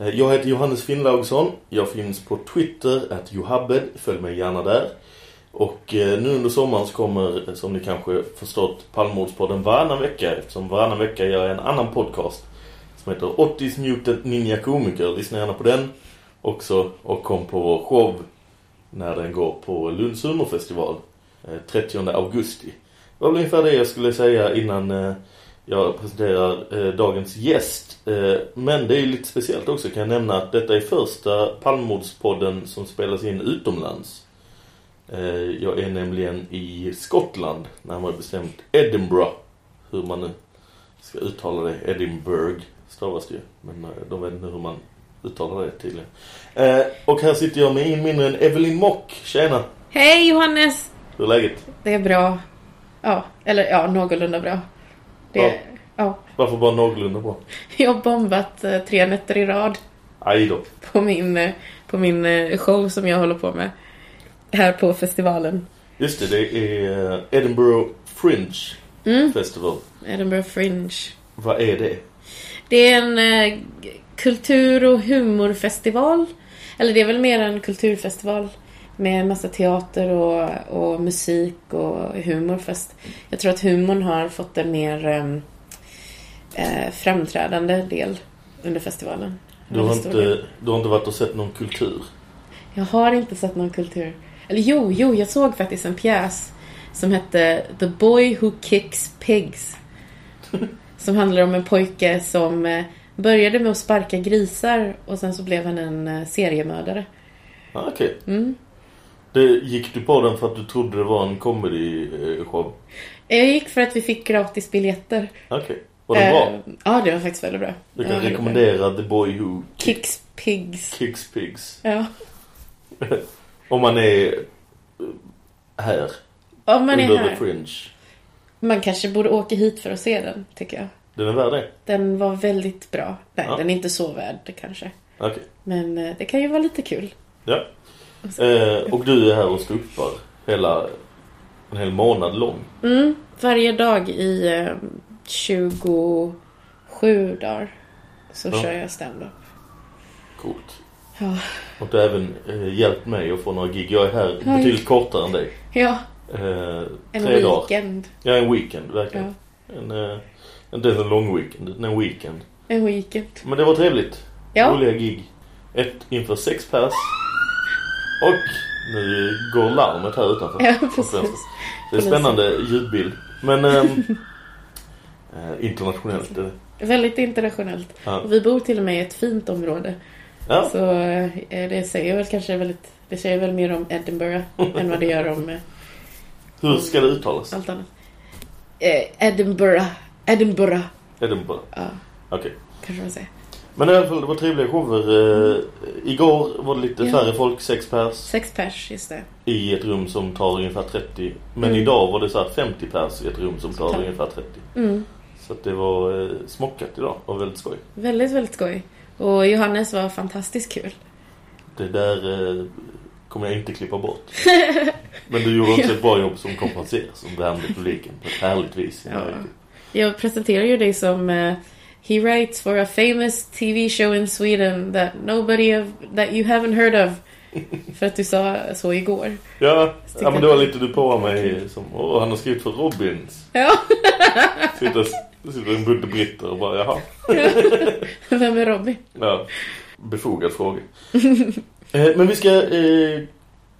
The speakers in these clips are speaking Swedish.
Eh, jag heter Johannes Finnlaugsson. Jag finns på Twitter, att Johabbed. Följ mig gärna där. Och eh, nu under sommaren så kommer, eh, som ni kanske förstått, Palmemordspodden varannan vecka. Eftersom varannan vecka gör jag en annan podcast som heter 80s Muted Ninja Komiker. Lyssna gärna på den också. Och kom på vår show när den går på Lunds humorfestival. 30 augusti. Det var väl ungefär det jag skulle säga innan eh, jag presenterar eh, dagens gäst. Eh, men det är ju lite speciellt också kan jag nämna att detta är första Palmemordspodden som spelas in utomlands. Eh, jag är nämligen i Skottland, närmare bestämt Edinburgh. Hur man nu ska uttala det. Edinburgh stavas det ju. Men eh, de vet inte hur man uttalar det tydligen. Eh, och här sitter jag med ingen mindre än Evelyn Mock. Tjena! Hej Johannes! Hur är läget? Det är bra. Ja, eller ja, någorlunda bra. Det, Ja. ja. Varför bara någorlunda bra? Jag har bombat eh, tre nätter i rad Aj då. på min, eh, på min eh, show som jag håller på med. Här på festivalen. Just det, det är Edinburgh Fringe Mm. Festival. Edinburgh Fringe. Vad är det? Det är en kultur- och humorfestival. Eller det är väl mer en kulturfestival. Med massa teater och, och musik och humor. Fast jag tror att humorn har fått en mer ehm, eh, framträdande del under festivalen. Du har, inte, du har inte varit och sett någon kultur? Jag har inte sett någon kultur. Eller jo, jo, jag såg faktiskt en pjäs som hette The Boy Who Kicks Pigs. Som handlar om en pojke som eh, började med att sparka grisar och sen så blev han en eh, seriemördare. Ah, Okej. Mm. Det Gick du på den för att du trodde det var en comedy-show? Jag gick för att vi fick gratis biljetter. Okej. Var det bra? Eh, Ja, det var faktiskt väldigt bra. Du kan bra. rekommendera The Boy Who Kicks Pigs. Kicks Pigs. Ja. Om man är eh, här. Om man är under The här. Fringe. Man kanske borde åka hit för att se den, tycker jag. Den är värd det? Den var väldigt bra. Nej, Ja. den är inte så värd kanske. Okej. Men eh, det kan ju vara lite kul. Ja. Eh, och du är här och ståuppar hela en hel månad lång. Mm, varje dag i eh, 27 dagar så Ja. kör jag stand-up. Coolt. Ja. Och du har även eh, hjälpt mig att få några gig. Jag är här Oj. betydligt kortare än dig. Ja, Eh, en tre dagar. weekend. Ja, en weekend, verkligen. En, eh, inte en lång weekend, en weekend. En weekend. Men det var trevligt. Ja. Roliga gig. Ett inför sex pers. Och nu går larmet här utanför. Ja, precis. Det är spännande ljudbild. Men ehm, eh, internationellt är det. Väldigt internationellt. Ja. Vi bor till och med i ett fint område. Ja. Så eh, det säger väl kanske väldigt... Det säger väl mer om Edinburgh än vad det gör om eh, Hur ska det uttalas? allt annat. Eh, Edinburgh. Edinburgh. Edinburgh. Ja, Okej. kanske man säger. Men i alla fall, det var trevliga shower. Eh, igår var det lite Ja. färre folk, sex pers. Sex pers, just det. I ett rum som tar ungefär 30. Men Mm. idag var det så här 50 pers i ett rum som tar ungefär 30. Mm. Så det var eh, smockat idag och väldigt skoj. Väldigt, väldigt skoj. Och Johannes var fantastiskt kul. Det där eh, kommer jag inte klippa bort. Men du gjorde också ett bra jobb som kompenserar som behandlade publiken på ett härligt vis. Ja. Jag presenterar ju dig som He writes for a famous TV show in Sweden that nobody have, that you haven't heard of. För att du sa så igår. Ja, ja men var lite du på mig som, åh han har skrivit för Robins. Ja. Sitter, sitter en budde britter och bara, jaha. Vem är Robin? Ja, befogad fråga. eh, men vi ska eh,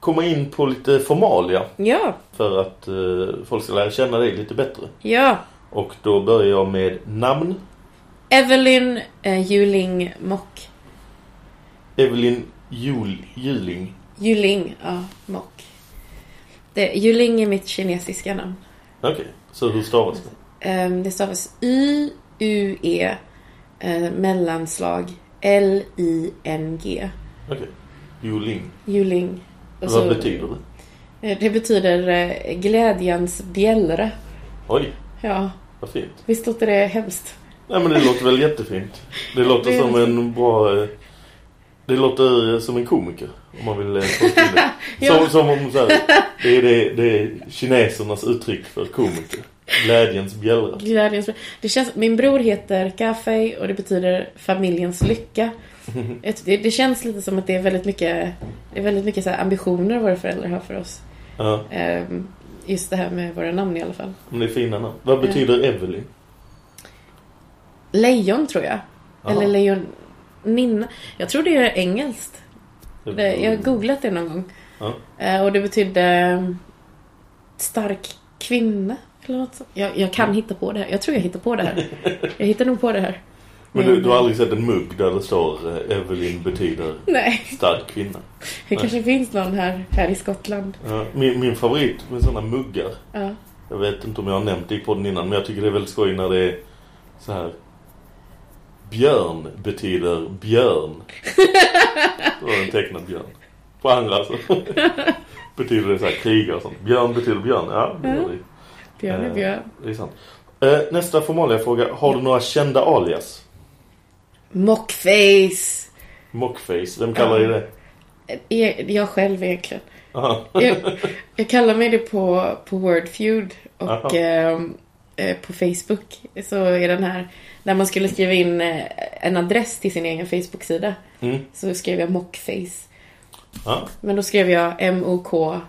komma in på lite formalia. Ja. För att eh, folk ska lära känna dig lite bättre. Ja. Och då börjar jag med namn. Evelyn eh, Juling Mock. Evelyn Jul, Juling. Juling, ja, Mock. Det, Juling är mitt kinesiska namn. Okej, okay. så hur stavas det? Um, det stavas Y-U-E uh, mellanslag L-I-N-G. Okej, okay. Juling. Juling. Och Vad så, betyder det? Det betyder uh, glädjens bjällra. Oj. Ja. Vad fint. Visst låter det hemskt? Nej men det låter väl jättefint. Det låter det som en bra... Det låter som en komiker. Om man vill tolka det. ja. som, som om så här, det, är det, det är kinesernas uttryck för komiker. Glädjens bjällra. Glädjens det känns, Min bror heter Kafei och det betyder familjens lycka. det, det, känns lite som att det är väldigt mycket, det är väldigt mycket så ambitioner våra föräldrar har för oss. Ja. Um, just det här med våra namn i alla fall. Men det är fina namn. Vad betyder ja. Evelyn? Lejon tror jag. Aha. Eller lejon... Ninna. Jag tror det är engelskt. Det, jag har googlat det någon gång. Ja. Eh, och det betydde mm, stark kvinna. Eller något sånt. Jag, jag kan hitta på det här. Jag tror jag hittar på det här. Jag hittar nog på det här. Men du, du har aldrig sett en mugg där det står eh, Evelyn betyder Nej. stark kvinna? Det kanske Nej. finns någon här, här i Skottland. Ja, min, min favorit med sådana muggar. Ja. Jag vet inte om jag har nämnt det i podden innan. Men jag tycker det är väldigt skoj när det är så här Björn betyder björn. Det var en tecknad björn. På andra alltså. betyder det så här kriga och sånt. Björn betyder björn. Ja, det. Björn är björn. Eh, det är sant. Eh, nästa formalia fråga. Har du några kända alias? Mockface. Mockface. Vem kallar dig det? Jag, jag själv egentligen. jag, jag kallar mig det på, på Wordfeud och eh, eh, på Facebook så är den här när man skulle skriva in eh, en adress till sin egen Facebook-sida mm. så skrev jag mockface. Ja. Men då skrev jag M-O-K-F-E-J-S.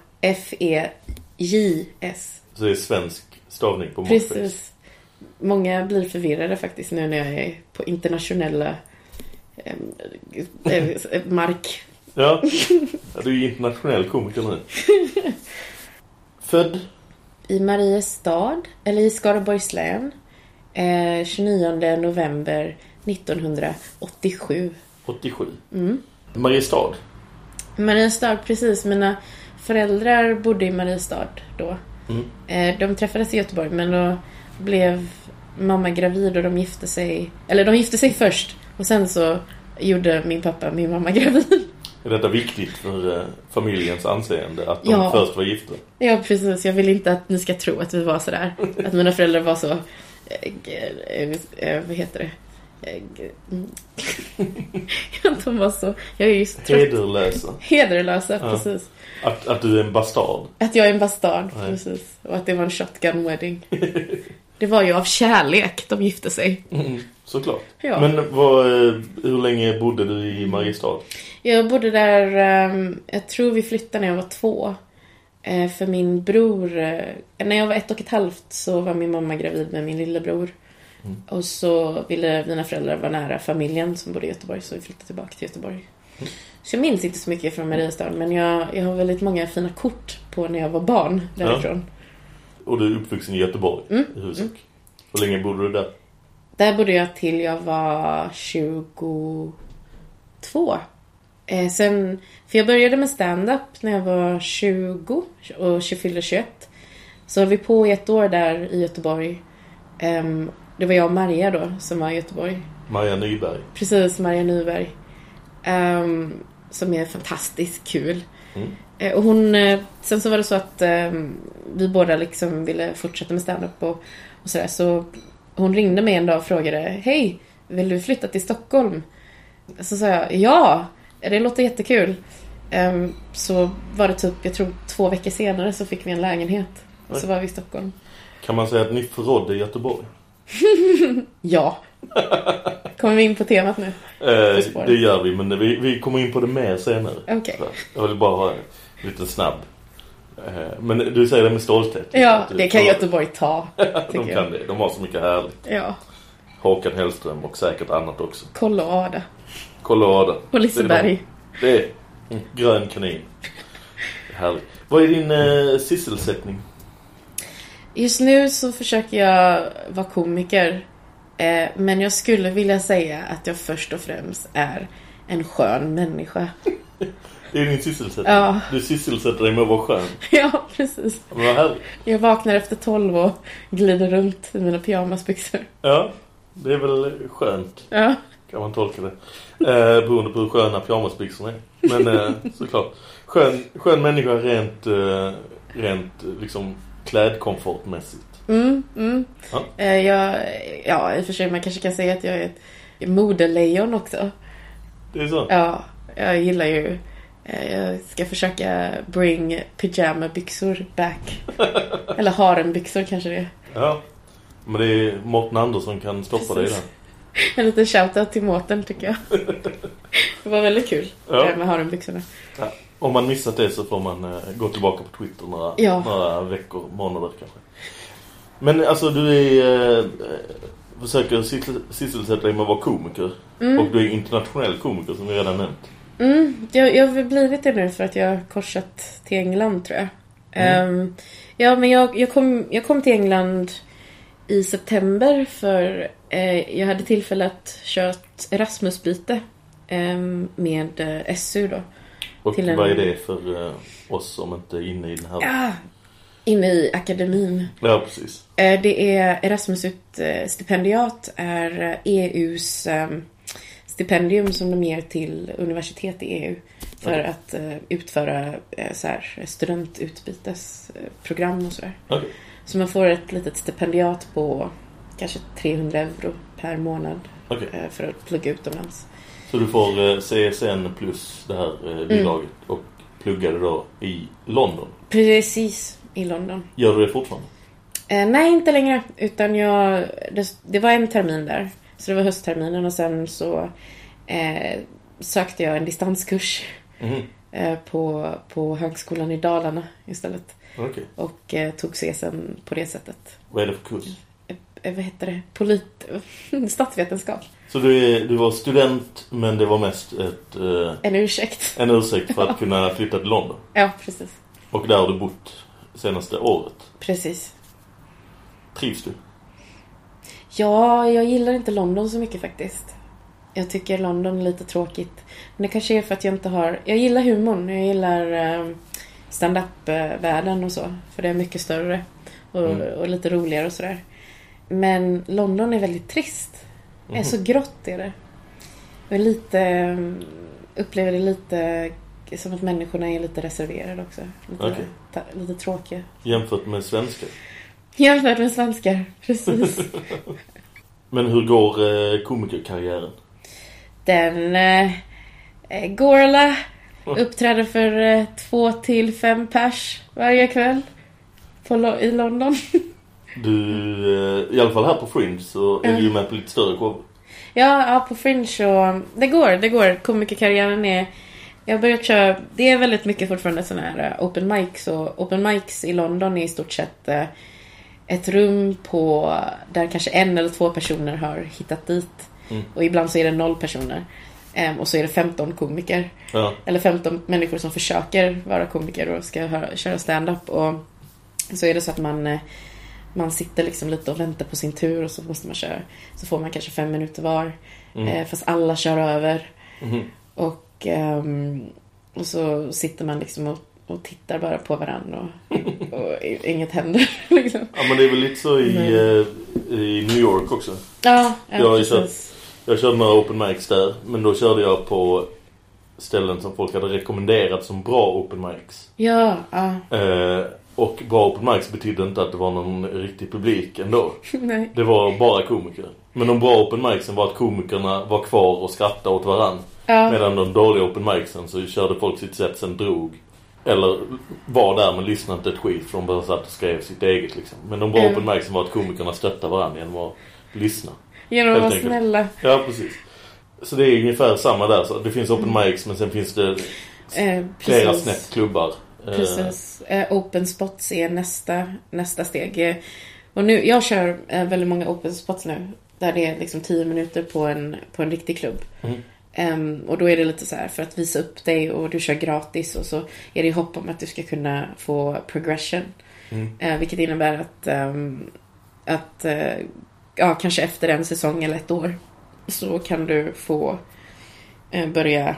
Så det är svensk stavning på mockface? Precis. Många blir förvirrade faktiskt nu när jag är på internationella eh, eh, mark. Ja, du är ju internationell komiker nu. Född? I Mariestad, eller i Skaraborgs län. Eh, 29 november 1987. 87? Mm. Mariestad? Mariestad, precis. Mina föräldrar bodde i Mariestad då. Mm. Eh, de träffades i Göteborg men då blev mamma gravid och de gifte sig. Eller de gifte sig först och sen så gjorde min pappa min mamma gravid. Är detta viktigt för eh, familjens anseende att de ja. först var gifta? Ja, precis. Jag vill inte att ni ska tro att vi var sådär. att mina föräldrar var så... Eh, eh, vad heter det? de var så... Jag är ju så Hederlösa. Hederlösa, ja. precis. Att, att du är en bastard. Att jag är en bastard, Nej. precis. Och att det var en shotgun wedding. det var ju av kärlek de gifte sig. Mm, såklart. Ja. Men vad, hur länge bodde du i Mariestad? Jag bodde där, ehm, jag tror vi flyttade när jag var två. Eh, för min bror, eh, när jag var ett och ett halvt så var min mamma gravid med min lillebror. Mm. Och så ville mina föräldrar vara nära familjen som bodde i Göteborg så vi flyttade tillbaka till Göteborg. Mm. Så jag minns inte så mycket från Mariestad men jag, jag har väldigt många fina kort på när jag var barn därifrån. Ja. Och du är uppvuxen i Göteborg mm. i huvudsak. Mm. Hur länge bodde du där? Där bodde jag till jag var 22. Eh, sen, för jag började med stand-up när jag var 20 och fyllde 21. Så höll vi på i ett år där i Göteborg. Um, det var jag och Maria då som var i Göteborg. Maria Nyberg. Precis, Maria Nyberg. Um, som är fantastiskt kul. Mm. Uh, och hon, uh, sen så var det så att um, vi båda liksom ville fortsätta med stand-up och, och sådär. Så hon ringde mig en dag och frågade Hej, vill du flytta till Stockholm? Så sa jag ja, det låter jättekul. Ehm, så var det typ, jag tror två veckor senare så fick vi en lägenhet. Och så var vi i Stockholm. Kan man säga att ni förrådde Göteborg? Ja. Kommer vi in på temat nu? Eh, På det gör vi, men vi, vi kommer in på det mer senare. Okej. Så, Jag vill bara ha en liten snabb. Eh, men du säger det med stolthet. Ja, det kan Göteborg ta. De kan det. De har så mycket härligt. Ja. Håkan Hellström och säkert annat också. Ada. Kolla och Liseberg. Det är, mm, grön kanin. Härligt. Vad är din eh, sysselsättning? Just nu så försöker jag vara komiker. Eh, men jag skulle vilja säga att jag först och främst är en skön människa. Det är din sysselsättning. Ja. Du sysselsätter dig med att vara skön. ja, precis. Men vad härligt. Jag vaknar efter tolv och glider runt i mina pyjamasbyxor. Ja, det är väl skönt. Ja. Kan man tolka det. Eh, beroende på hur sköna pyjamasbyxorna är. Men eh, såklart. Skön, skön människa rent, eh, rent liksom klädkomfortmässigt. Mm, mm. Ja. Eh, jag, ja, i och för sig man kanske kan säga att jag är ett modelejon också. Det är så? Ja, jag gillar ju... eh, Jag ska försöka bring pyjamabyxor back. Eller harembyxor kanske det är. Ja. Men det är Morten Andersson kan stoppa dig där. Precis. En liten shoutout till Mårten tycker jag. Det var väldigt kul Ja. det med harembyxorna. Ja. Om man missat det så får man eh, gå tillbaka på Twitter några, Ja. några veckor, månader kanske. Men alltså du är, eh, försöker syssel- sysselsätta dig med att vara komiker. Mm. Och du är internationell komiker som vi redan nämnt. Mm, jag, jag har blivit det nu för att jag har korsat till England tror jag. Mm. Ehm, ja, men jag, jag, kom, jag kom till England i september för eh, jag hade tillfälle att köra ett Erasmusbyte ehm, med eh, SU då. Och en- vad är det för eh, oss som inte är inne i den här? Ja, inne i akademin. Ja, precis. Eh, Det är Erasmus-stipendiat är EUs ehm, stipendium som de ger till universitet i EU för Okej. att eh, utföra eh, så här, studentutbytesprogram och sådär. Okej. Så man får ett litet stipendiat på kanske 300 euro per månad Okej. eh, för att plugga utomlands. Så du får eh, CSN plus det här Mm. eh, bidraget och pluggar det då i London. Precis, i London. Gör du det fortfarande? Eh, nej, inte längre. Utan jag... Det, det var en termin där. Så det var höstterminen och sen så eh, sökte jag en distanskurs eh, på, på högskolan i Dalarna istället. Okej. Och eh, tog CSN på det sättet. Vad är det för kurs? Eh, vad heter det? Polit... Statsvetenskap. Så du, är, du var student men det var mest ett, eh, En ursäkt. en ursäkt för att kunna flytta till London. Ja, precis. Och där har du bott senaste året. Precis. Trivs du? Ja, jag gillar inte London så mycket faktiskt. Jag tycker London är lite tråkigt. Men det kanske är för att jag inte har... Jag gillar humorn. Jag gillar eh, stand-up-världen och så. För det är mycket större. Och, Mm. och lite roligare och sådär. Men London är väldigt trist. Det är Mhm. så grått är det. Och lite... eh, Upplever det lite som att människorna är lite reserverade också. Lite, ta, lite tråkiga. Jämfört med svenskar. Jämfört med svenskar. Precis. Men hur går eh, komikerkarriären? Den eh, eh, Gorla uppträder för eh, två till fem pers varje kväll på, Lo- i London. Du, eh, i alla fall här på Fringe så är du ju med på lite större show. ja, ja, på Fringe så det går, det går. Komikerkarriären är jag har börjat köra, det är väldigt mycket fortfarande sådana här eh, open mics och open mics i London är i stort sett eh, ett rum på där kanske en eller två personer har hittat dit. Mm. Och ibland så är det noll personer. Ehm, och så är det 15 komiker. Ja. Eller 15 människor som försöker vara komiker och ska höra, köra stand-up. Och så är det så att man, eh, man sitter liksom lite och väntar på sin tur och så måste man köra. Så får man kanske fem minuter var. Mm. Eh, fast alla kör över. Mhm. Och, ehm, och så sitter man liksom och, och tittar bara på varandra och, och inget händer. Liksom. Ja men det är väl lite så i, Men- eh, i New York också. Ja, ja jag, ju kört, precis. jag körde några open mics där. Men då körde jag på ställen som folk hade rekommenderat som bra open mics. Ja, ja. Eh, Och bra open mics betydde inte att det var någon riktig publik ändå. Nej. Det var bara komiker. Men de bra open micsen var att komikerna var kvar och skrattade åt varann. Ja. Medan de dåliga open micsen så körde folk sitt sätt sen drog. Eller var där men lyssnade inte ett skit för de bara satt och skrev sitt eget liksom. Men de bra Ja. open micsen var att komikerna stöttade varandra genom att lyssna. Genom att vara enkelt. snälla. Ja, precis. Så det är ungefär samma där. Så det finns open mics men sen finns det Eh, flera snett klubbar. Eh, Precis. Eh, open spots är nästa, nästa steg. Och nu, jag kör eh, väldigt många open spots nu. Där det är liksom 10 minuter på en, på en riktig klubb. Mm. Ehm, och då är det lite så här för att visa upp dig och du kör gratis och så är det hopp om att du ska kunna få progression. Mm. Eh, vilket innebär att, ehm, att eh, ja, kanske efter en säsong eller ett år så kan du få eh, börja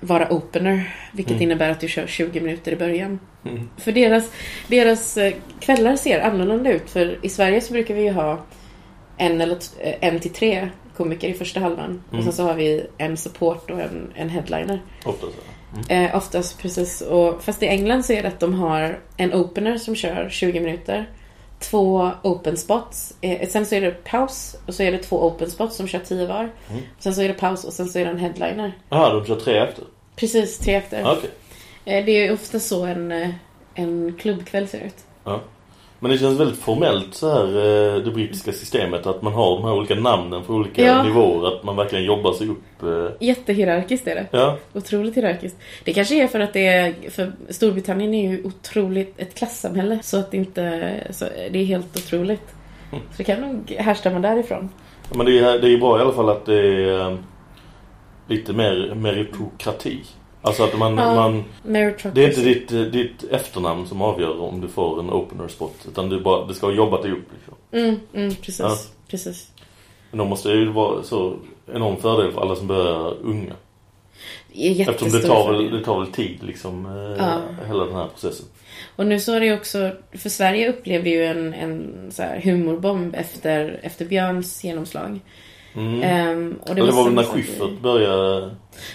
vara opener. Vilket Mm. innebär att du kör 20 minuter i början. Mm. För deras, deras kvällar ser annorlunda ut. För i Sverige så brukar vi ju ha en, eller en till tre komiker i första halvan. Och Mm. sen så har vi en support och en, en headliner. Ofta så. Mm. Eh, oftast precis. Och, fast i England så är det att de har en opener som kör 20 minuter. Två open spots. Eh, sen så är det paus. Och så är det två open spots som kör 10 var. Mm. Sen så är det paus och sen så är det en headliner. Jaha, de kör tre efter? Precis, tre. Ah, Okej. Eh, det är ofta så en, eh, en klubbkväll ser ut. Ja. Men det känns väldigt formellt så här eh, det brittiska systemet att man har de här olika namnen för olika Ja. nivåer att man verkligen jobbar sig upp. Eh, Jättehierarkiskt är det. ja. Otroligt hierarkiskt. Det kanske är för att det är, för Storbritannien är ju otroligt ett klassamhälle. Så att det inte, så det är helt otroligt. Mm. Så det kan nog härstamma därifrån. Men det är, det är bra i alla fall att det är eh, lite mer meritokrati. Alltså att man, Ja. man det är inte ditt, eh, ditt efternamn som avgör om du får en opener spot utan du bara, du ska ha jobbat dig upp liksom. Mm, mm, precis. Ja. precis. Men då måste det ju vara så enorm fördel för alla som börjar unga. Det Eftersom det tar, väl, det tar väl tid liksom eh, Ja. hela den här processen. Och nu så är det ju också, för Sverige upplevde ju en, en så humorbomb efter, efter Björns genomslag. Mm. Ehm, och det, var väl när Schyffert började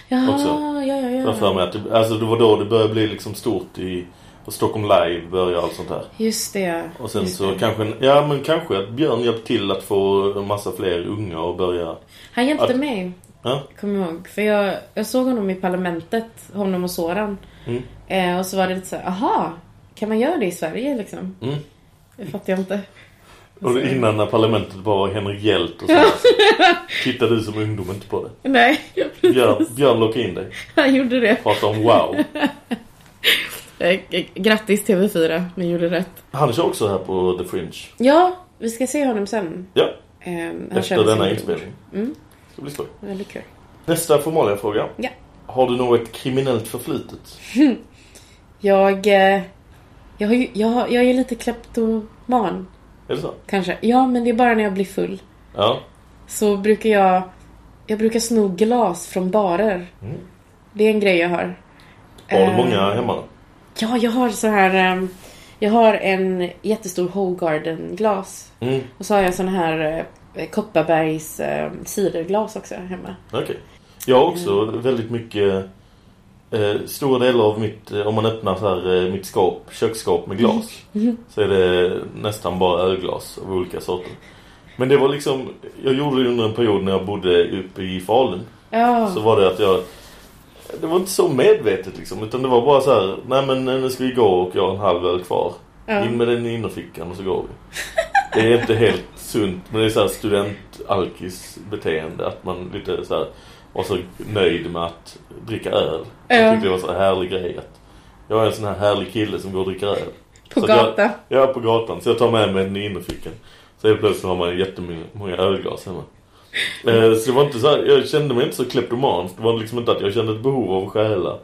Jaha, också. ja, ja, ja. Jag för mig att det, alltså det var då det började bli liksom stort i på Stockholm Live började allt sånt här. Just det. Och sen så det. kanske, ja men kanske att Björn hjälpte till att få en massa fler unga att börja. Han hjälpte att- mig, Ja. kommer ihåg. För jag, jag såg honom i Parlamentet, honom och Soran. Mm. Eh, och så var det lite så här, aha, kan man göra det i Sverige liksom? Mm. Det fattar jag inte. Och innan när parlamentet var Henrik Hjält och så. Tittade du som ungdom inte på det. Nej, Björn, Björn lockade in dig. han gjorde det. Prata om wow. Eh, grattis TV4, ni gjorde rätt. Han kör också här på The Fringe. Ja, vi ska se honom sen. Ja, han efter denna inspelning. Mm, Det blir skoj. väldigt kul. Nästa formalia fråga. Ja. Har du något kriminellt förflutet? Jag, eh, jag, jag, har- jag är lite kleptoman, Är det så? kanske. Ja, men det är bara när jag blir full. Ja. Så brukar jag... Jag brukar sno glas från barer. Mm. Det är en grej jag har. Har du Eh, många hemma? Ja, jag har så här... ehm, jag har en jättestor Hogarden-glas. Mm. Och så har jag sån här eh, Kopparbergs eh, ciderglas också hemma. Okej. Jag har också Mm. väldigt mycket eh, stora delar av mitt, eh, om man öppnar så här, eh, mitt skåp, köksskåp med glas. Mm. Så är det nästan bara ölglas av olika sorter. Men det var liksom, jag gjorde det under en period när jag bodde uppe i Falun. Ja. Så var det att jag, det var inte så medvetet liksom, utan det var bara så här, nej men nu ska vi gå och jag har en halv öl kvar. Ja. In med den i innerfickan och så går vi. Det är inte helt sunt, men det är så här student-alkis beteende att man lite så här var så nöjd med att dricka öl. Jag Ja. tyckte det var så här härlig grej att jag är en sån här härlig kille som går och dricker öl. På Så jag- gatan. Ja, på gatan. Så jag tar med mig den i innerfickan. Så helt plötsligt har man jättemånga ölglas hemma. Eh, så det var inte så här, jag kände mig inte så kleptomansk. Det var liksom inte att jag kände ett behov av att stjäla.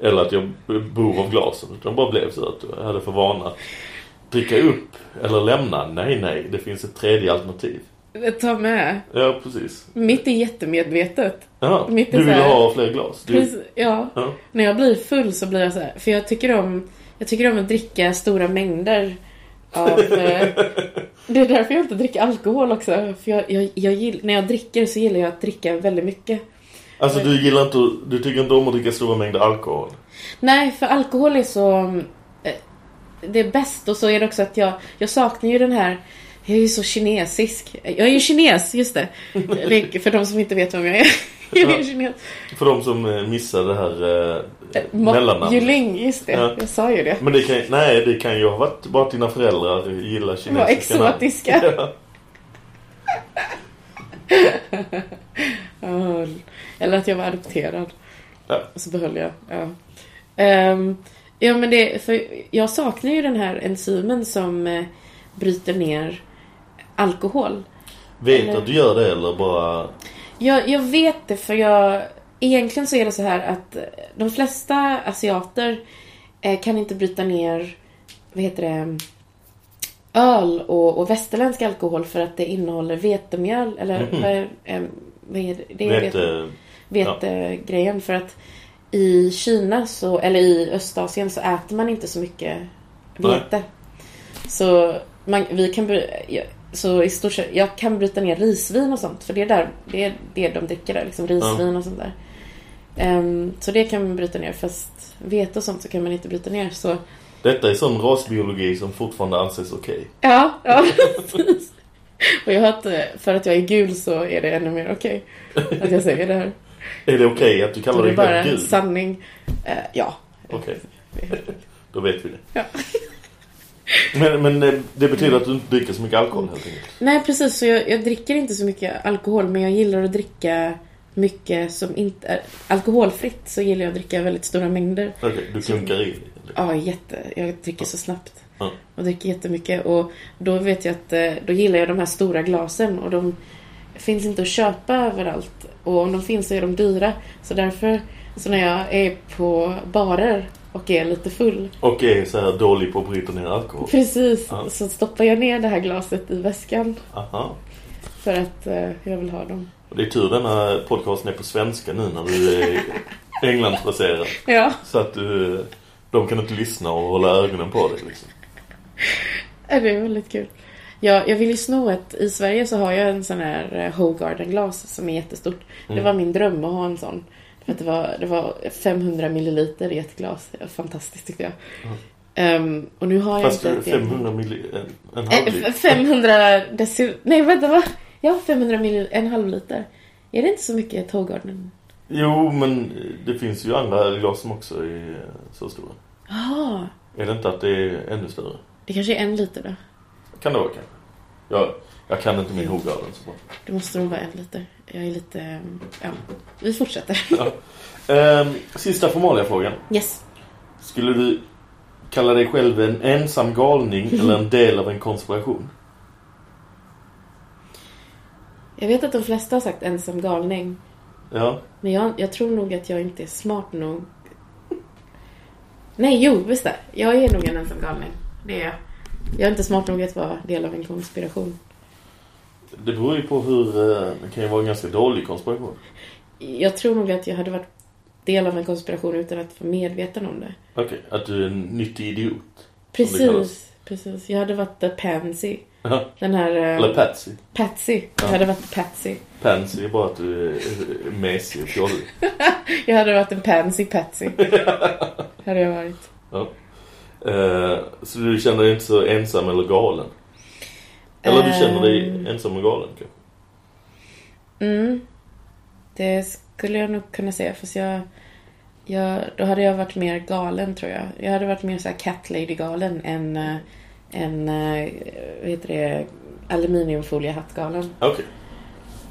Eller att jag behov av glasen. Utan det bara blev så att jag hade för vana att dricka upp eller lämna. Nej, nej. Det finns ett tredje alternativ. Ta med. Ja, precis. Mitt är jättemedvetet. Ja, Mitt är du vill här- ha fler glas. Du, Precis, ja. ja. När jag blir full så blir jag så här, för jag tycker om jag tycker om att dricka stora mängder av eh, Det är därför jag inte dricker alkohol också. För jag, jag, jag gill, när jag dricker så gillar jag att dricka väldigt mycket. Alltså du gillar inte, du tycker inte om att dricka stora mängder alkohol. Nej, för alkohol är så... eh, det är bäst och så är det också att jag, jag saknar ju den här jag är ju så kinesisk. Jag är ju kines, just det. För de som inte vet vem jag är. Jag är kines. För de som eh, missar det här eh, Ma- mellannamnet. Juling, just det. Ja. Jag sa ju det. Men det kan, nej, det kan ju ha varit bara dina föräldrar gillar Var kinesiska namn. exotiska. Ja. Ja, Eller att jag var adopterad. Ja. Och så behöll jag. Ja. Ehm, ja men det, för jag saknar ju den här enzymen som eh, bryter ner alkohol. Vet Eller- att du gör det eller bara... Jag, jag vet det för jag... Egentligen så är det så här att de flesta asiater eh, kan inte bryta ner, vad heter det, öl och, och västerländsk alkohol för att det innehåller vetemjöl eller Mhm. vad, är, eh, vad är det? det är Vete- vetegrejen för att i Kina så, eller i Östasien så äter man inte så mycket vete. Så man, vi kan bry- ja, så i stort sett, jag kan bryta ner risvin och sånt för det är där, det är det de dricker där, liksom risvin och sånt där. Ehm, så det kan man bryta ner fast vete och sånt så kan man inte bryta ner så Detta är sån rasbiologi som fortfarande anses okej. Ja, ja precis. Och jag har hört, eh, för att jag är gul så är det ännu mer okej att jag säger det här. Är det okej att du kallar det är dig bara en gul? sanning. Eh, ja. Okej. Då vet vi det. Ja. Men, men eh, det betyder att du inte dricker så mycket alkohol helt enkelt? Nej, precis. Så jag, jag dricker inte så mycket alkohol, men jag gillar att dricka mycket som inte är alkoholfritt. Så gillar jag att dricka väldigt stora mängder. Okej, du klunkar i. Ja, jätte. Jag dricker så snabbt. Ja. Och dricker jättemycket. Och då vet jag att eh, då gillar jag de här stora glasen. Och de finns inte att köpa överallt. Och om de finns så är de dyra. Så därför, så när jag är på barer och är lite full. Och är så här dålig på att bryta ner alkohol? Precis, Ja. så stoppar jag ner det här glaset i väskan. Aha. För att eh, jag vill ha dem. Och det är tur denna podcasten är på svenska nu när du är Englandsbaserad. Ja. Så att du, de kan inte lyssna och hålla ögonen på dig liksom. Det är väldigt kul. Jag, jag vill ju sno ett. I Sverige så har jag en sån här eh, Hogarden-glas som är jättestort. Det Mm. var min dröm att ha en sån. För att det var, det var 500 milliliter i ett glas. Fantastiskt tyckte jag. Ehm, och nu har jag Fast inte ett 500 milli... En, en halv Eh, liter. f- 500 deci... Nej, vänta, va? Ja, 500 milliliter. En halv liter. Är det inte så mycket Hogarden? Jo, men det finns ju andra glas som också är eh, så stora. Jaha. Är det inte att det är ännu större? Det kanske är en liter då. Kan det vara kanske? Jag, jag kan inte min Hogarden så bra. Det måste nog vara en liter. Jag är lite... Ja, vi fortsätter. Ja. Ehm, sista formalia-frågan. Yes. Skulle du kalla dig själv en ensam galning eller en del av en konspiration? Jag vet att de flesta har sagt ensam galning. Ja. Men jag, jag tror nog att jag inte är smart nog. Nej, jo, visst det. Jag är nog en ensam galning. Det är jag. Jag är inte smart nog att vara del av en konspiration. Det beror ju på hur... eh, Det kan ju vara en ganska dålig konspiration. Jag tror nog att jag hade varit del av en konspiration utan att vara medveten om det. Okej, att du är en nyttig idiot. Precis, precis. Jag hade varit the pansy. Ja. Den här... eh, Eller Patsy. Patsy. Jag Ja. hade varit patsy. Pansy är bara att du är mesig och fjollig. Jag hade varit en pansy patsy. hade jag varit. Ja. Eh, så du känner dig inte så ensam eller galen? Eller du känner dig ensam och galen kanske? Mm. Det skulle jag nog kunna säga. Fast jag, jag... Då hade jag varit mer galen tror jag. Jag hade varit mer så här cat lady galen än... eh, än eh, vad heter det? Aluminiumfoliehattgalen. Okej.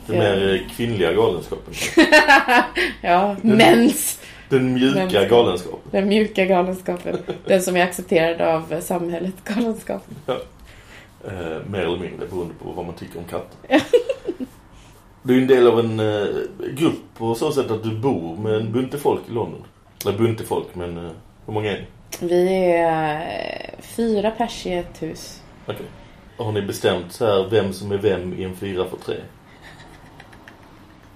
Den Ja. mer eh, kvinnliga galenskapen. ja, Den- mens. Den mjuka Mens. galenskapen. Den mjuka galenskapen. Den som är accepterad av samhället. Galenskapen. Ja. Eh, mer eller mindre beroende på vad man tycker om katter. Du är en del av en eh, grupp på så sätt att du bor med en bunte folk i London. Eller bunte folk, men eh, hur många är ni? Vi är eh, fyra pers i ett hus. Okej. Har ni bestämt så här vem som är vem i en fyra för tre?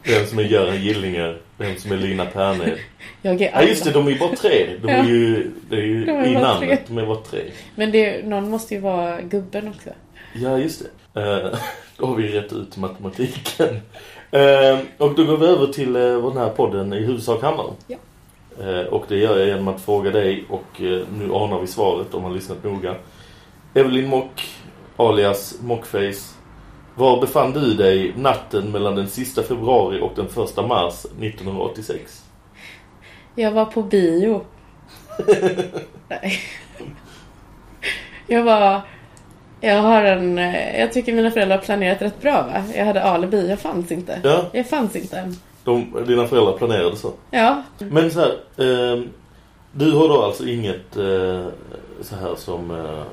Vem som är Göran Gillinger, vem som är Lina Perned. Jag är Ja just det, de är ju bara tre. De är ju, det är ju De är i namnet, tre. de är bara tre. Men det, någon måste ju vara gubben också. Ja, just det. Eh, då har vi rätt ut matematiken. Eh, och då går vi över till vad den här podden i huvudsak handlar. Ja. Och det gör jag genom att fråga dig och nu anar vi svaret om man lyssnat noga. Evelyn Mock, alias Mockface. Var befann du dig natten mellan den sista februari och den första mars 1986? Jag var på bio. Nej. Jag var... Jag har en... Jag tycker mina föräldrar har planerat rätt bra va? Jag hade alibi, jag fanns inte. Ja. Jag fanns inte. De, dina föräldrar planerade så. Ja. Men så här, eh, du har då alltså inget eh, så här som eh,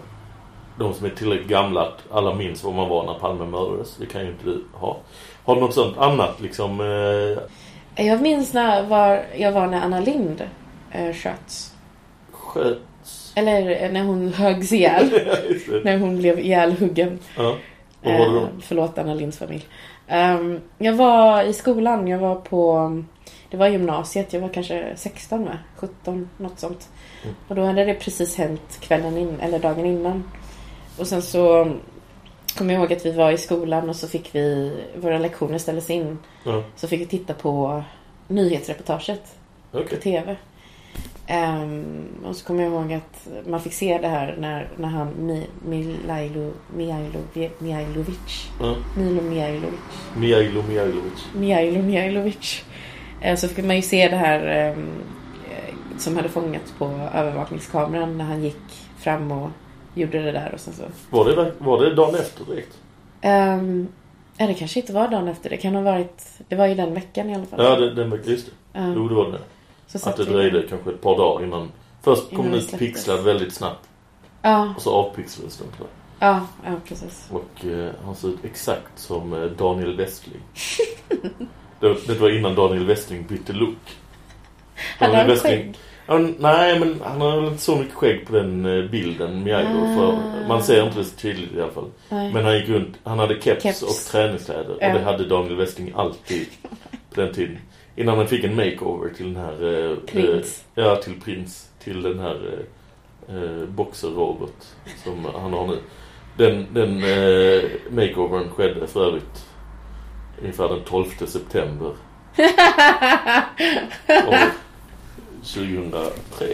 de som är tillräckligt gamla att alla minns vad man var när Palme mördades. Det kan ju inte du ha. Har du något sånt annat liksom? Eh, Jag minns när var, jag var när Anna Lind eh, sköts. sköts? Eller eh, när hon höggs ihjäl. När hon blev ihjälhuggen. Ja. Vad var det då? Eh, förlåt Anna Linds familj. Ehm, jag var i skolan, jag var på... Det var gymnasiet, jag var kanske 16 med, 17, något sånt. Mm. Och då hade det precis hänt kvällen in, eller dagen innan. Och sen så kommer jag ihåg att vi var i skolan och så fick vi, våra lektioner ställdes in. Ja. Så fick vi titta på nyhetsreportaget på Okej. TV. Ehm, och så kommer jag ihåg att man fick se det här när, när han Mi, Milailo, Mijailo, Mijailovic Ja. Milo Mijailovic Mijailo Mijailovic. Mijailo Mijailovic Eh, Så fick man ju se det här ehm, eh, som hade fångats på övervakningskameran när han gick fram och gjorde det där och sen så. Var det, var det dagen efter direkt? Um, ja, det kanske inte var dagen efter. Det kan ha varit... Det var ju den veckan i alla fall. Ja, den veckan, just det. Ja. Jo, det var det. Så Att det vi- dröjde kanske ett par dagar innan. Först kom Innan den det ut pixlad väldigt snabbt. Ja, Och så avpixlades den. tror jag. ja, ja, precis. Och eh, han ser ut exakt som eh, Daniel Westling. det, det var innan Daniel Westling bytte look. Hade Daniel han skägg? Ja, nej, men han har väl inte så mycket skägg på den eh, bilden, Miailo. För Ah. man ser inte det så tydligt i alla fall. Nej. Men han gick runt, han hade keps, Keps. och träningskläder. Ja. Och det hade Daniel Westling alltid på den tiden. Innan han fick en makeover till den här... Eh, Prins. Eh, ja, till prins. Till den här eh, eh, boxer-Robert som han har nu. Den, den eh, makeovern skedde för övrigt ungefär den 12 september 2003.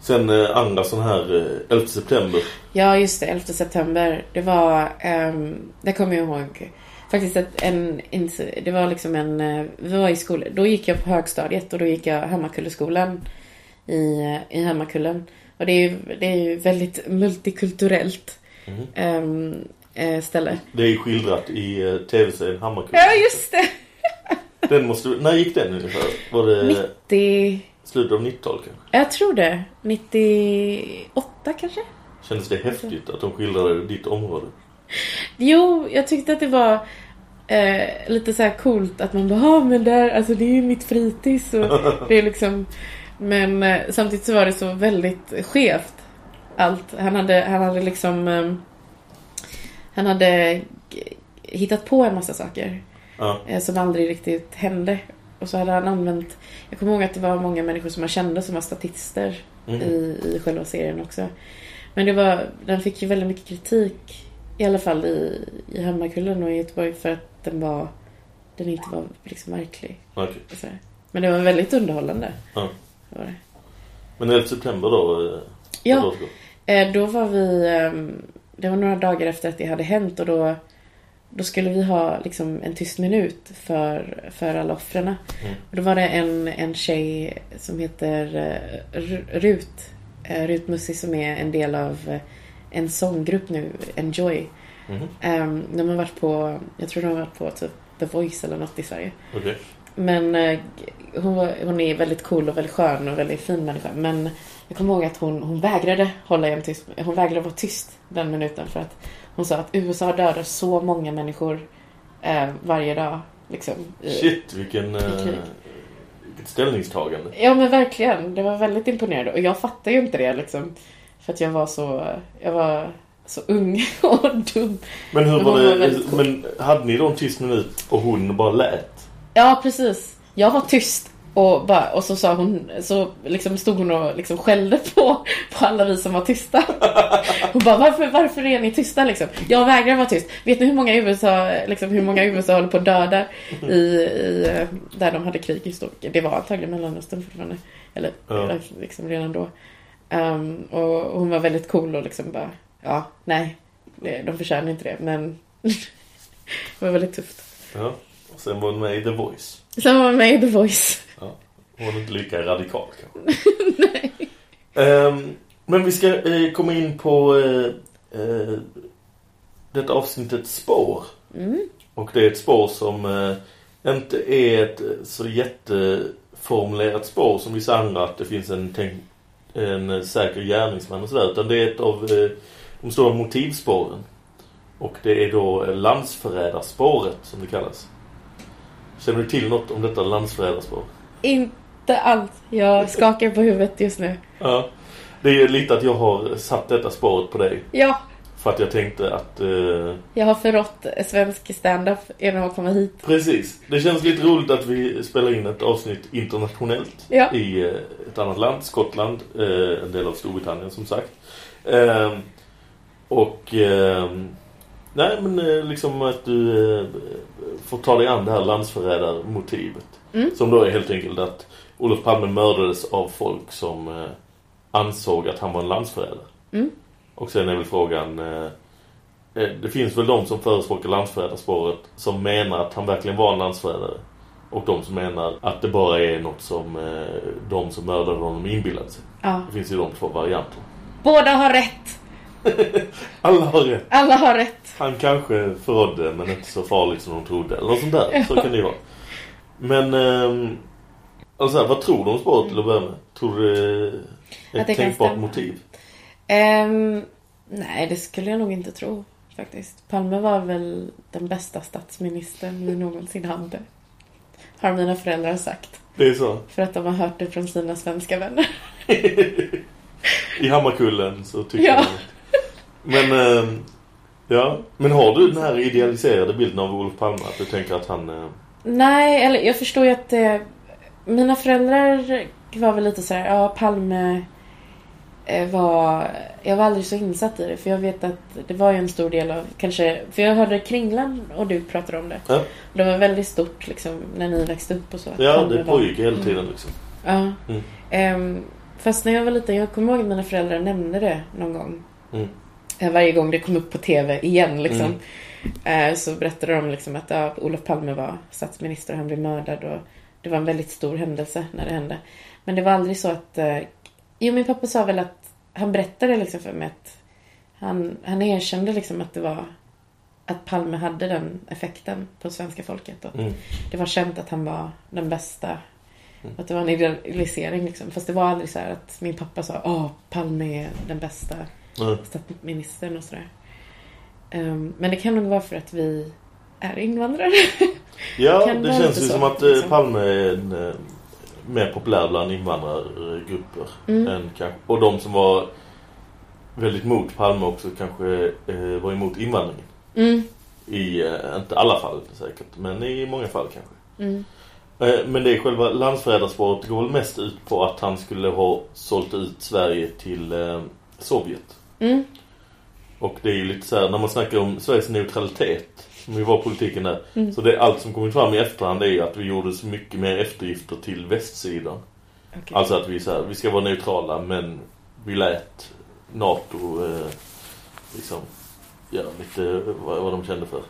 Sen eh, andra sån här eh, 11 september. Ja, just det. 11 september. Det var... Um, det kommer jag ihåg. Faktiskt ett, en... Det var liksom en... eh, Vi var i skolan. Då gick jag på högstadiet och då gick jag Hammarkulleskolan i, i Hammarkullen. Och det är ju, det är ju väldigt multikulturellt ehm, eh, ställe. Det är ju skildrat i eh, tv-serien Hammarkull. Ja, just det! Den måste, när gick den ungefär? Var det 90... slutet av 90-talet kanske? Jag tror det. 98 kanske? Kändes det häftigt att de skildrade ditt område? Jo, jag tyckte att det var eh, lite så här coolt att man bara, "Ja, men där, alltså det är ju mitt fritids och det är liksom men eh, samtidigt så var det så väldigt skevt allt. Han hade, han hade liksom eh, han hade hittat på en massa saker Ja. eh, som aldrig riktigt hände. Och så hade han använt, jag kommer ihåg att det var många människor som man kände som var statister Mhm. i, i själva serien också. Men det var, den fick ju väldigt mycket kritik i alla fall i, i Hammarkullen och i Göteborg för att den var den inte var liksom. Så här. Men det var väldigt underhållande. Ja. Det var det. Men 11 september då? eh, Ja. Eh, då var vi... ehm, Det var några dagar efter att det hade hänt och då, då skulle vi ha liksom en tyst minut för, för alla offren. Mm. Och då var det en, en tjej som heter eh, Ru- Rut. eh, Rut Mussi som är en del av eh, en sånggrupp nu, Enjoy. Mhm. Um, de har varit på, jag tror de har varit på typ The Voice eller något i Sverige. Okej. Men eh, hon, hon är väldigt cool och väldigt skön och väldigt fin människa. Men jag kommer ihåg att hon, hon vägrade hålla en tyst. Hon vägrade vara tyst den minuten för att hon sa att USA dödar så många människor eh, varje dag. Liksom, i- Shit, vilken... Eh, vilket ställningstagande. Ja men verkligen. Det var väldigt imponerande. Och jag fattade ju inte det liksom. För att jag var så, jag var så ung och dum. Men hur var det? var men hade ni då en tyst minut och hon bara lät? Ja precis. Jag var tyst. Och, bara, och så sa hon, så liksom stod hon och liksom skällde på, på alla vi som var tysta. Hon bara, varför, varför är ni tysta liksom? Jag vägrar vara tyst. Vet ni hur många USA, liksom, hur många USA håller på att döda i, i, eh, där de hade krig i stort? Det var antagligen Mellanöstern fortfarande. Eller Ja. liksom redan då. Ehm, och och hon var väldigt cool och liksom bara, ja, nej, de förtjänar inte det, men det var väldigt tufft. Ja. Och sen var hon med i The Voice. Sen var hon med i The Voice. Hon är inte lika radikal kanske. Nej. men vi ska eh, komma in på eh, eh, detta avsnittet spår. Mm. Och det är ett spår som eh, inte är ett så jätteformulerat spår som vissa andra att det finns en, en säker gärningsman och sådär. Utan det är ett av de stora motivspåren. Och det är då landsförrädarspåret som det kallas. Känner du till något om detta landsförrädarspår? Inte allt. Jag skakar på huvudet just nu. Ja. Det är ju lite att jag har satt detta spåret på dig. Ja, För att jag tänkte att... Eh, jag har förrått svensk stand-up genom att komma hit. precis. Det känns lite roligt att vi spelar in ett avsnitt internationellt. Ja. I eh, ett annat land, Skottland. Eh, en del av Storbritannien som sagt. Eh, och... Eh, nej men liksom att du får ta dig an det här landsförrädarmotivet. Mm. Som då är helt enkelt att Olof Palme mördades av folk som eh, ansåg att han var en landsförrädare. Mm. Och sen är väl frågan... Eh, eh, det finns väl de som förespråkar landsförrädarspåret som menar att han verkligen var en landsförrädare. Och de som menar att det bara är något som de som mördade honom inbillade sig. Ja. Det finns ju de två varianter. Båda har rätt. Alla har rätt. Alla har rätt. Han kanske förrådde men inte så farligt som de trodde. Eller något sånt där. Så kan det ju vara. Men... alltså, här, vad tror du om spåret till att börja med? Tror du det det ett tänkbart motiv? Ehm, nej, det skulle jag nog inte tro faktiskt. Palme var väl den bästa statsministern vi någonsin hade. Har mina föräldrar sagt. Det är så. För att de har hört det från sina svenska vänner. I Hammarkullen så tycker Ja. jag det. Men, ehm, ja. Men har du den här idealiserade bilden av Olof Palme? Att du tänker att han... eh, Nej, eller jag förstår ju att eh, mina föräldrar var väl lite så här, ja Palme eh, var, jag var aldrig så insatt i det för jag vet att det var ju en stor del av, kanske, för jag hörde Kringlan och du pratade om det. Ja. Det var väldigt stort liksom när ni växte upp och så. Ja, Palme det var- pågick hela tiden liksom. Ja. Mm. Ehm, fast när jag var liten, jag kommer ihåg att mina föräldrar nämnde det någon gång. Mm. Eh, Varje gång det kom upp på tv igen liksom. Mm. Eh, så berättade de liksom att ja, Olof Palme var statsminister och han blev mördad. Och det var en väldigt stor händelse när det hände. Men det var aldrig så att... Eh, jo, min pappa sa väl att han berättade liksom för mig att han, han erkände liksom att det var att Palme hade den effekten på svenska folket. Och att Mm. Det var känt att han var den bästa. Att det var en idealisering liksom. Fast det var aldrig så här att min pappa sa Åh, Palme är den bästa Nej. statsministern och sådär. Ehm, men det kan nog vara för att vi är invandrare. Ja, det känns ju som att eh, liksom. Palme är en, eh, mer populär bland invandrargrupper. Mm. Än, och de som var väldigt mot Palme också kanske eh, var emot invandringen. Mm. I, eh, inte alla fall säkert, men i många fall kanske. Mm. Eh, Men det är själva landsförrädarspåret går väl mest ut på att han skulle ha sålt ut Sverige till eh, Sovjet. Mm. Och det är ju lite så här, när man snackar om Sveriges neutralitet, som ju var politiken där, Mm. så det allt som kommit fram i efterhand är att vi gjorde så mycket mer eftergifter till västsidan. Okej. Alltså att vi så här, vi ska vara neutrala men vi lät NATO eh, liksom göra lite vad, vad de kände för.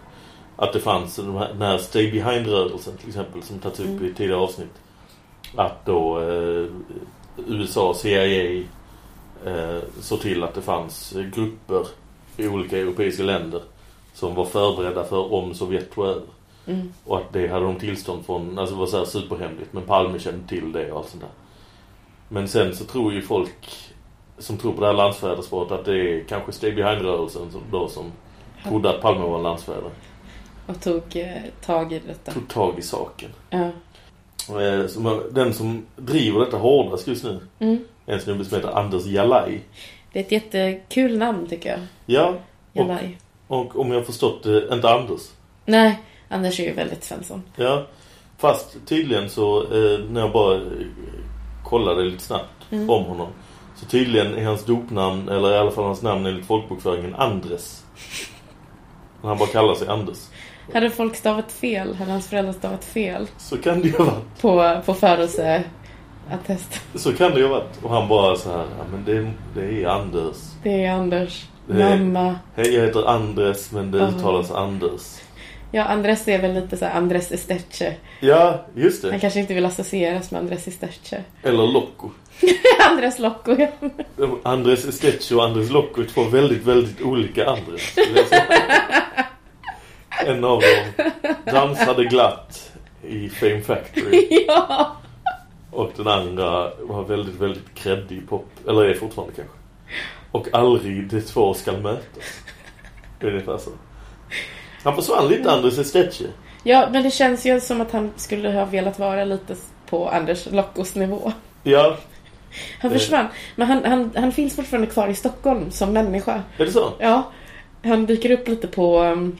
Att det fanns de här, den här Stay Behind-rörelsen till exempel som tagits upp Mm. i tidigare avsnitt. Att då eh, USA, CIA eh, såg till att det fanns grupper i olika europeiska länder som var förberedda för om Sovjet tog över. Mm. Och att det hade de tillstånd från, alltså det var så här superhemligt. Men Palme kände till det och allt sånt där. Men sen så tror ju folk som tror på det här landsförrädarspåret att det är kanske Stay Behind-rörelsen som, då som trodde att Palme var en landsförrädare. Och tog eh, tag i detta. Tog tag i saken. Ja. Eh, som, den som driver detta hårdast just nu Mm. en snubbe som heter Anders Jalaj. Det är ett jättekul namn tycker jag. Ja, Jalaj. Och om jag förstått det, inte Anders. Nej, Anders är ju väldigt Svensson. Ja, Fast tydligen så, eh, när jag bara eh, kollade lite snabbt Mm. om honom. Så tydligen är hans dopnamn, eller i alla fall hans namn enligt folkbokföringen, Andres. Men han bara kallar sig Anders. Hade folk stavat fel? Hade hans föräldrar stavat fel? Så kan det ju vara. På, på födelseattest. Så kan det ju vara. Och han bara så här, ja men det, det är Anders. Det är Anders. Mamma. Hej, jag heter Andres men det uttalas Anders. Ja, Andres är väl lite så här Andres Esterche. Ja, just Han det. kanske inte vill associeras med Andres Esterche. Eller Locco. Andres Locco, ja. Andres Estetche och Andres Locco är två väldigt, väldigt olika Andres. En av dem dansade glatt i Fame Factory. ja. Och den andra var väldigt, väldigt kreddig pop. Eller är fortfarande kanske. Och aldrig de två ska mötas. Ungefär så. Han försvann lite Andres Estetche. Ja, men det känns ju som att han skulle ha velat vara lite på Anders Lockos nivå. Ja, Han Eh. försvann. Men han, han, han finns fortfarande kvar i Stockholm som människa. är det så? Ja. Han dyker upp lite på um,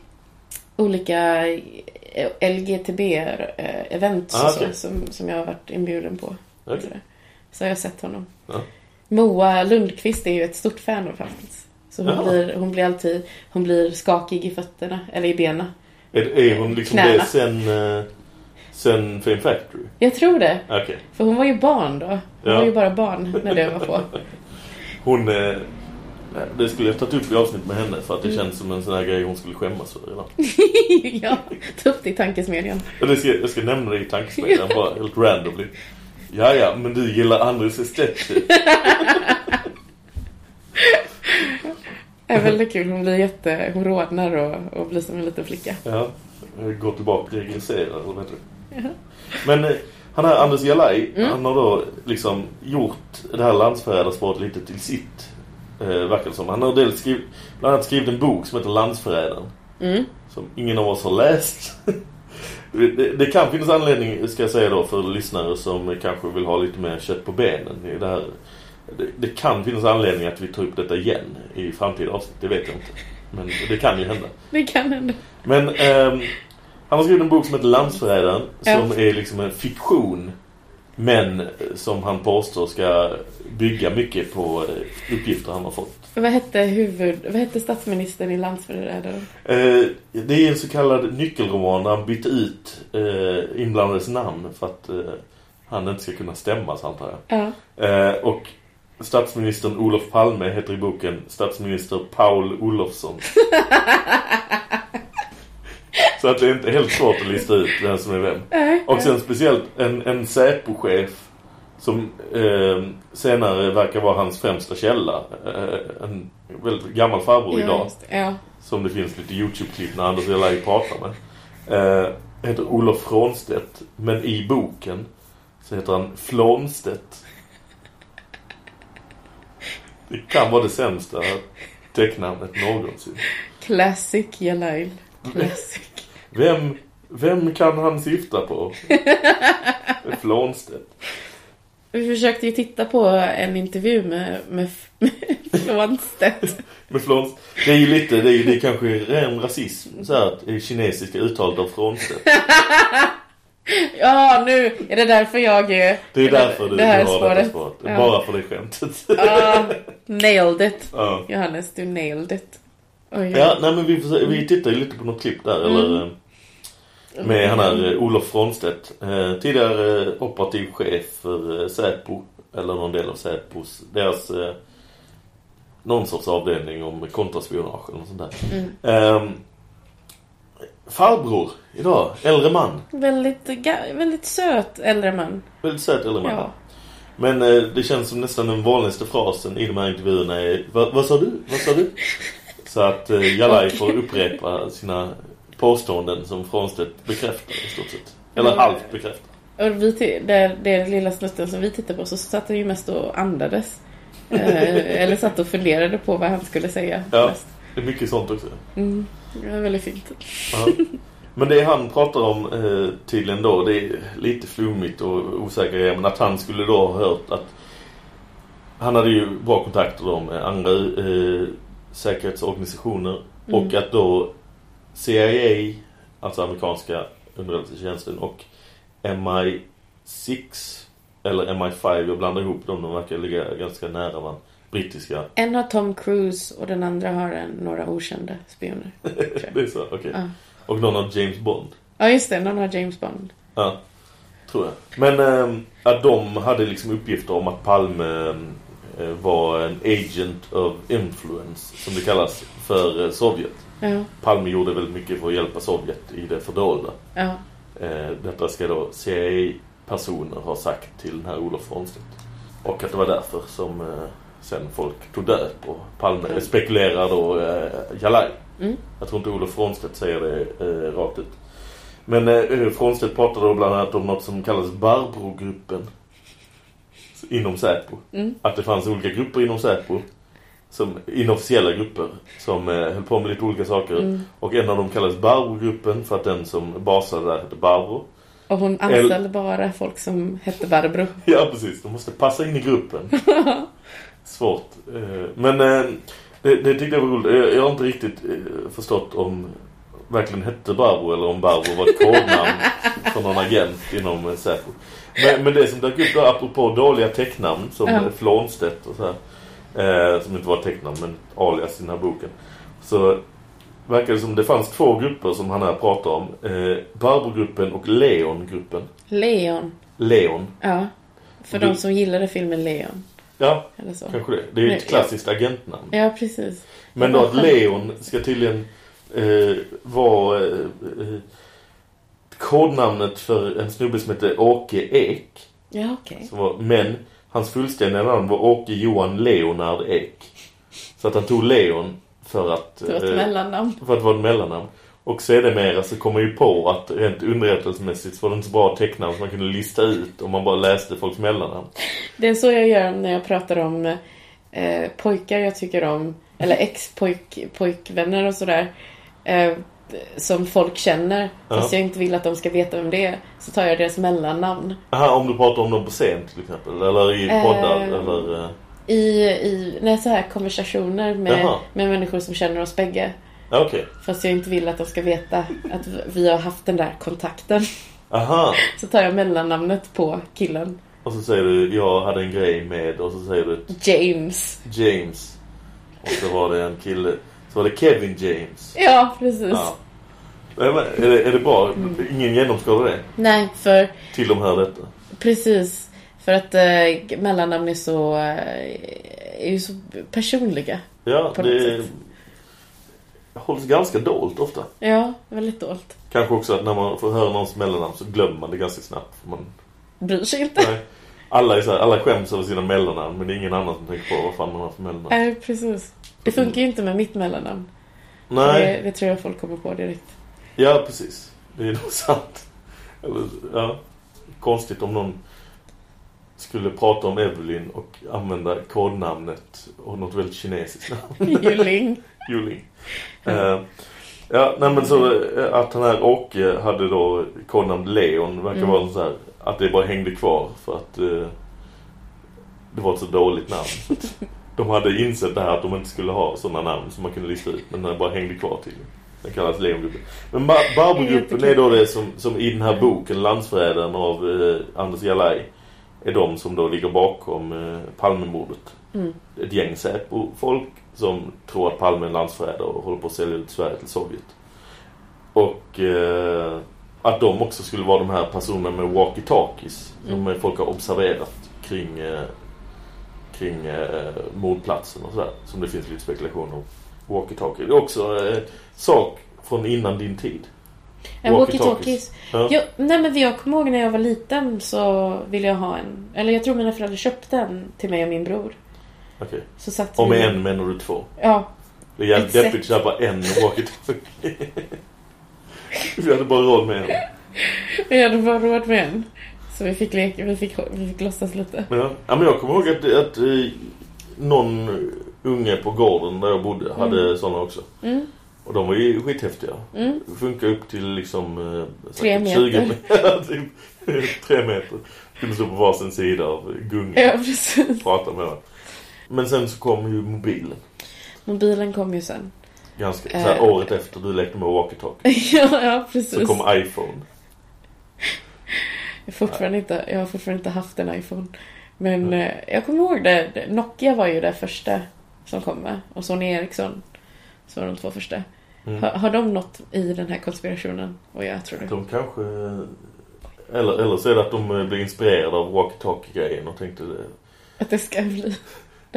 olika eh, LGTB-event Ah, och okej. så, som, som jag har varit inbjuden på. Okej. Så, så har jag sett honom. Ja. Moa Lundqvist är ju ett stort fan av hans. Så hon Jaha. blir, hon blir alltid hon blir skakig i fötterna, eller i benen. Är, är hon liksom Knäna. det sen, eh, sen Fame Factory? Jag tror det. Okej. För hon var ju barn då. Hon Ja. var ju bara barn när det var på. Hon... Eh, det skulle jag tagit upp i avsnitt med henne för att det Mm. känns som en sån här grej hon skulle skämmas för redan. ja, ta upp det i tankesmedjan. Det ska, jag ska nämna det i tankesmedjan bara helt randomly. Ja, ja, men du gillar Andres Estetche. Det är väldigt kul. Hon blir jätte... Hon rodnar och, och blir som en liten flicka. Ja, gå tillbaka regressera eller vad heter det? Jaha. Men eh, han här Anders Jalaj, Mm. han har då liksom gjort det här landsförrädarspåret lite till sitt. Eh, verkar det som. Han har dels skrivit, bland annat skrivit en bok som heter Landsförrädaren. Mm. Som ingen av oss har läst. det, kan finnas anledning, ska jag säga då, för lyssnare som kanske vill ha lite mer kött på benen i det här. Det, det kan finnas anledning att vi tar upp detta igen i framtida avsnitt, det vet jag inte. Men det kan ju hända. Det kan hända. Men ehm, han har skrivit en bok som heter Landsförrädaren Ja. som är liksom en fiktion men eh, som han påstår ska bygga mycket på eh, uppgifter han har fått. Vad hette huvud... Vad hette statsministern i Landsförrädaren? Eh, det är en så kallad nyckelroman där han bytte ut eh, inblandades namn för att eh, han inte ska kunna stämmas antar jag. Ja. Eh, och statsministern Olof Palme heter i boken statsminister Paul Olofsson. Så att det är inte helt svårt att lista ut vem som är vem. Nej, Och sen speciellt en, en Säpo-chef som eh, senare verkar vara hans främsta källa. Eh, en väldigt gammal farbror Ja, idag. det. Ja. Som det finns lite YouTube-klipp när Anders Elaj pratar med. Eh, heter Olof Frånstedt. Men i boken så heter han Flånstedt. Det kan vara det sämsta tecknamnet någonsin. Classic Jalail. Classic. Vem, vem kan han syfta på? Flånstedt. Vi försökte ju titta på en intervju med, med, med Flånstedt. Med flåns, det är ju lite, det är, det är kanske ren rasism så här, det kinesiska uttalet av Frånstedt. Ja, nu är det därför jag... Det är därför du, det här du har spåret. detta spåret. Ja. Bara för det skämtet. Ja, nailed it. Ja. Johannes, du nailed it. Oj, Ja, nej men vi, får, vi tittar ju lite på något klipp där, Mm. eller eh, med han här eh, Olof Frånstedt. Eh, tidigare eh, operativ chef för Säpo, eller någon del av Säpos, deras någon sorts avdelning om kontraspionage eller sånt där. Mm. Ehm, farbror idag, äldre man. Väldigt, väldigt söt äldre man. Väldigt söt äldre man. Ja. Men eh, det känns som nästan den vanligaste frasen i de här intervjuerna är "Va- Vad sa du? Vad sa du? Så att eh, Jalaj får upprepa sina påståenden som Frånstedt bekräftar i stort sett. Eller Ja. halvt bekräftar. Och vi, det, det lilla snutten som vi tittade på så satt han ju mest och andades. eh, eller satt och funderade på vad han skulle säga. Ja, mest. det är mycket sånt också. Mm, det var väldigt fint. Ja. Men det han pratar om eh, tydligen då, det är lite flummigt och osäkert men att han skulle då ha hört att han hade ju bra kontakter då med andra eh, säkerhetsorganisationer och Mm. att då CIA, alltså amerikanska underrättelsetjänsten och MI6 eller MI5. Jag blandar ihop dem. De verkar ligga ganska nära varandra. Brittiska. En har Tom Cruise och den andra har en, några okända spioner. det är så, okej. Ja. Och någon har James Bond. Ja, just det. Någon har James Bond. Ja, tror jag. Men eh, att de hade liksom uppgifter om att Palme eh, var en agent of influence, som det kallas, för eh, Sovjet. Ja. Palme gjorde väldigt mycket för att hjälpa Sovjet i det fördolda. Ja. Eh, detta ska då CIA-personer ha sagt till den här Olof Ronstedt. Och att det var därför som eh, sen folk tog död på Palme. Mm. Spekulerar då eh, Jalaj. Mm. Jag tror inte Olof Ronstedt säger det eh, rakt ut. Men eh, Ronstedt pratade då bland annat om något som kallas Barbro-gruppen. Inom Säpo. Mm. Att det fanns olika grupper inom Säpo. Som inofficiella grupper. Som eh, höll på med lite olika saker. Mm. Och en av dem kallades Barbro-gruppen. För att den som basade där hette Barbro. Och hon anställde bara folk som hette Barbro. Ja, precis. De måste passa in i gruppen. Svårt. Eh, Men eh, det, det tyckte jag var roligt. Jag, jag har inte riktigt eh, förstått om verkligen hette Barbro eller om Barbro var ett kodnamn för någon agent inom eh, Säpo. Men, men det som dök upp då, apropå dåliga tecknamn som ja. Flånstedt och så här, eh, som inte var tecknamn men alias i den här boken. Så verkar det som det fanns två grupper som han här pratar om. Eh, Barbro-gruppen och Leon-gruppen. Leon. Leon. Ja. För Du- de som gillade filmen Leon. Ja, Eller så. kanske det. Det är ju ett klassiskt agentnamn. Ja, precis. Men då att. Leon ska tydligen eh, vara eh, kodnamnet för en snubbe som heter Åke Ek. Ja, okej. Var, men hans fullständiga namn var Åke Johan Leonard Ek. Så att han tog Leon för att... Ett eh, mellannamn. För att vara ett mellannamn. Och sedermera så kommer ju på att rent underrättelsemässigt så var det inte så bra tecknamn som man kunde lista ut om man bara läste folks mellannamn. Det är så jag gör när jag pratar om eh, pojkar jag tycker om. Eller ex-pojkvänner och sådär. Eh, som folk känner. Fast jag inte vill att de ska veta vem det är. Så tar jag deras mellannamn. Aha, om du pratar om dem på scen till exempel. Eller i Eh, poddar. eller... eh, I, i nej, så här konversationer med, Jaha. med människor som känner oss bägge. Okej. Fast jag inte vill att de ska veta att vi har haft den där kontakten. Aha. Så tar jag mellannamnet på killen. Och så säger du, jag hade en grej med, och så säger du James. James. Och så var det en kille, så var det Kevin James. Ja, precis. Ja. Är det, är det bra? Ingen genomskådar det? Nej, för Till de här detta? Precis. För att eh, mellannamn är så, eh, är ju så personliga. Ja, det hålls ganska dolt ofta. Ja, väldigt dolt. Kanske också att när man får höra någons mellannamn så glömmer man det ganska snabbt. för Man, Bryr sig inte. nej, alla, är så här, alla skäms över sina mellannamn men det är ingen annan som tänker på vad fan man har för mellannamn. Nej, precis. Det funkar ju inte med mitt mellannamn. Nej. Det, det tror jag folk kommer på direkt. Ja, precis. Det är nog sant. Eller, ja. Konstigt om någon skulle prata om Evelyn och använda kodnamnet och något väldigt kinesiskt namn. Juling. Juling. Eh, ja, nej men så eh, att den här Åke hade då kodnamn Leon verkar Mm. vara så här att det bara hängde kvar för att eh, det var ett så dåligt namn. De hade insett det här att de inte skulle ha sådana namn som man kunde lista ut men den bara hängde kvar till. Den kallas Leongruppen. Men Bar- Barbogruppen är då det som, som i den här boken Landsförrädaren av eh, Anders Jalaj är de som då ligger bakom eh, Palmemordet. Mm. Ett gäng Säpo-folk som tror att Palme är en landsförrädare och håller på att sälja ut Sverige till Sovjet. Och eh, att de också skulle vara de här personerna med walkie-talkies som Mm. folk har observerat kring, eh, kring eh, mordplatsen och sådär. Som det finns lite spekulation om. Walkie-talkie. Det är också eh, sak från innan din tid. Walkie-talkies. Ja. Nej men jag kommer ihåg när jag var liten så ville jag ha en. Eller jag tror mina föräldrar köpte en till mig och min bror. Okej. Satt Och vi- med en menar du två? Ja. Det är jävligt deppigt att köpa en walkie-talkie. Vi hade bara råd med en. Vi hade bara råd med en. Så vi fick leka, vi fick, vi fick låtsas lite. Ja. ja, men jag kommer ihåg att, att eh, någon unge på gården där jag bodde hade Mm. sådana också. Mm. Och de var ju skithäftiga. Mm. Funkar upp till liksom... Eh, Tre säkert 20 meter. Typ, tre meter. Kunde stå på varsin sida av gungan. Ja, precis. Prata med varandra. Men sen så kom ju mobilen. Mobilen kom ju sen. Ganska, så här, året efter du lekte med walkie-talkie. ja, ja, precis. Så kom iPhone. Jag, fortfarande inte, jag har fortfarande inte haft en iPhone. Men eh, jag kommer ihåg det. Nokia var ju det första som kom med. Och Sony Ericsson. Så var de två första. Mm. Har, har de något i den här konspirationen? Och jag tror det. De kanske... Eller, eller så är det att de eh, blir inspirerade av walkie-talkie-grejen och tänkte det, Att det ska bli...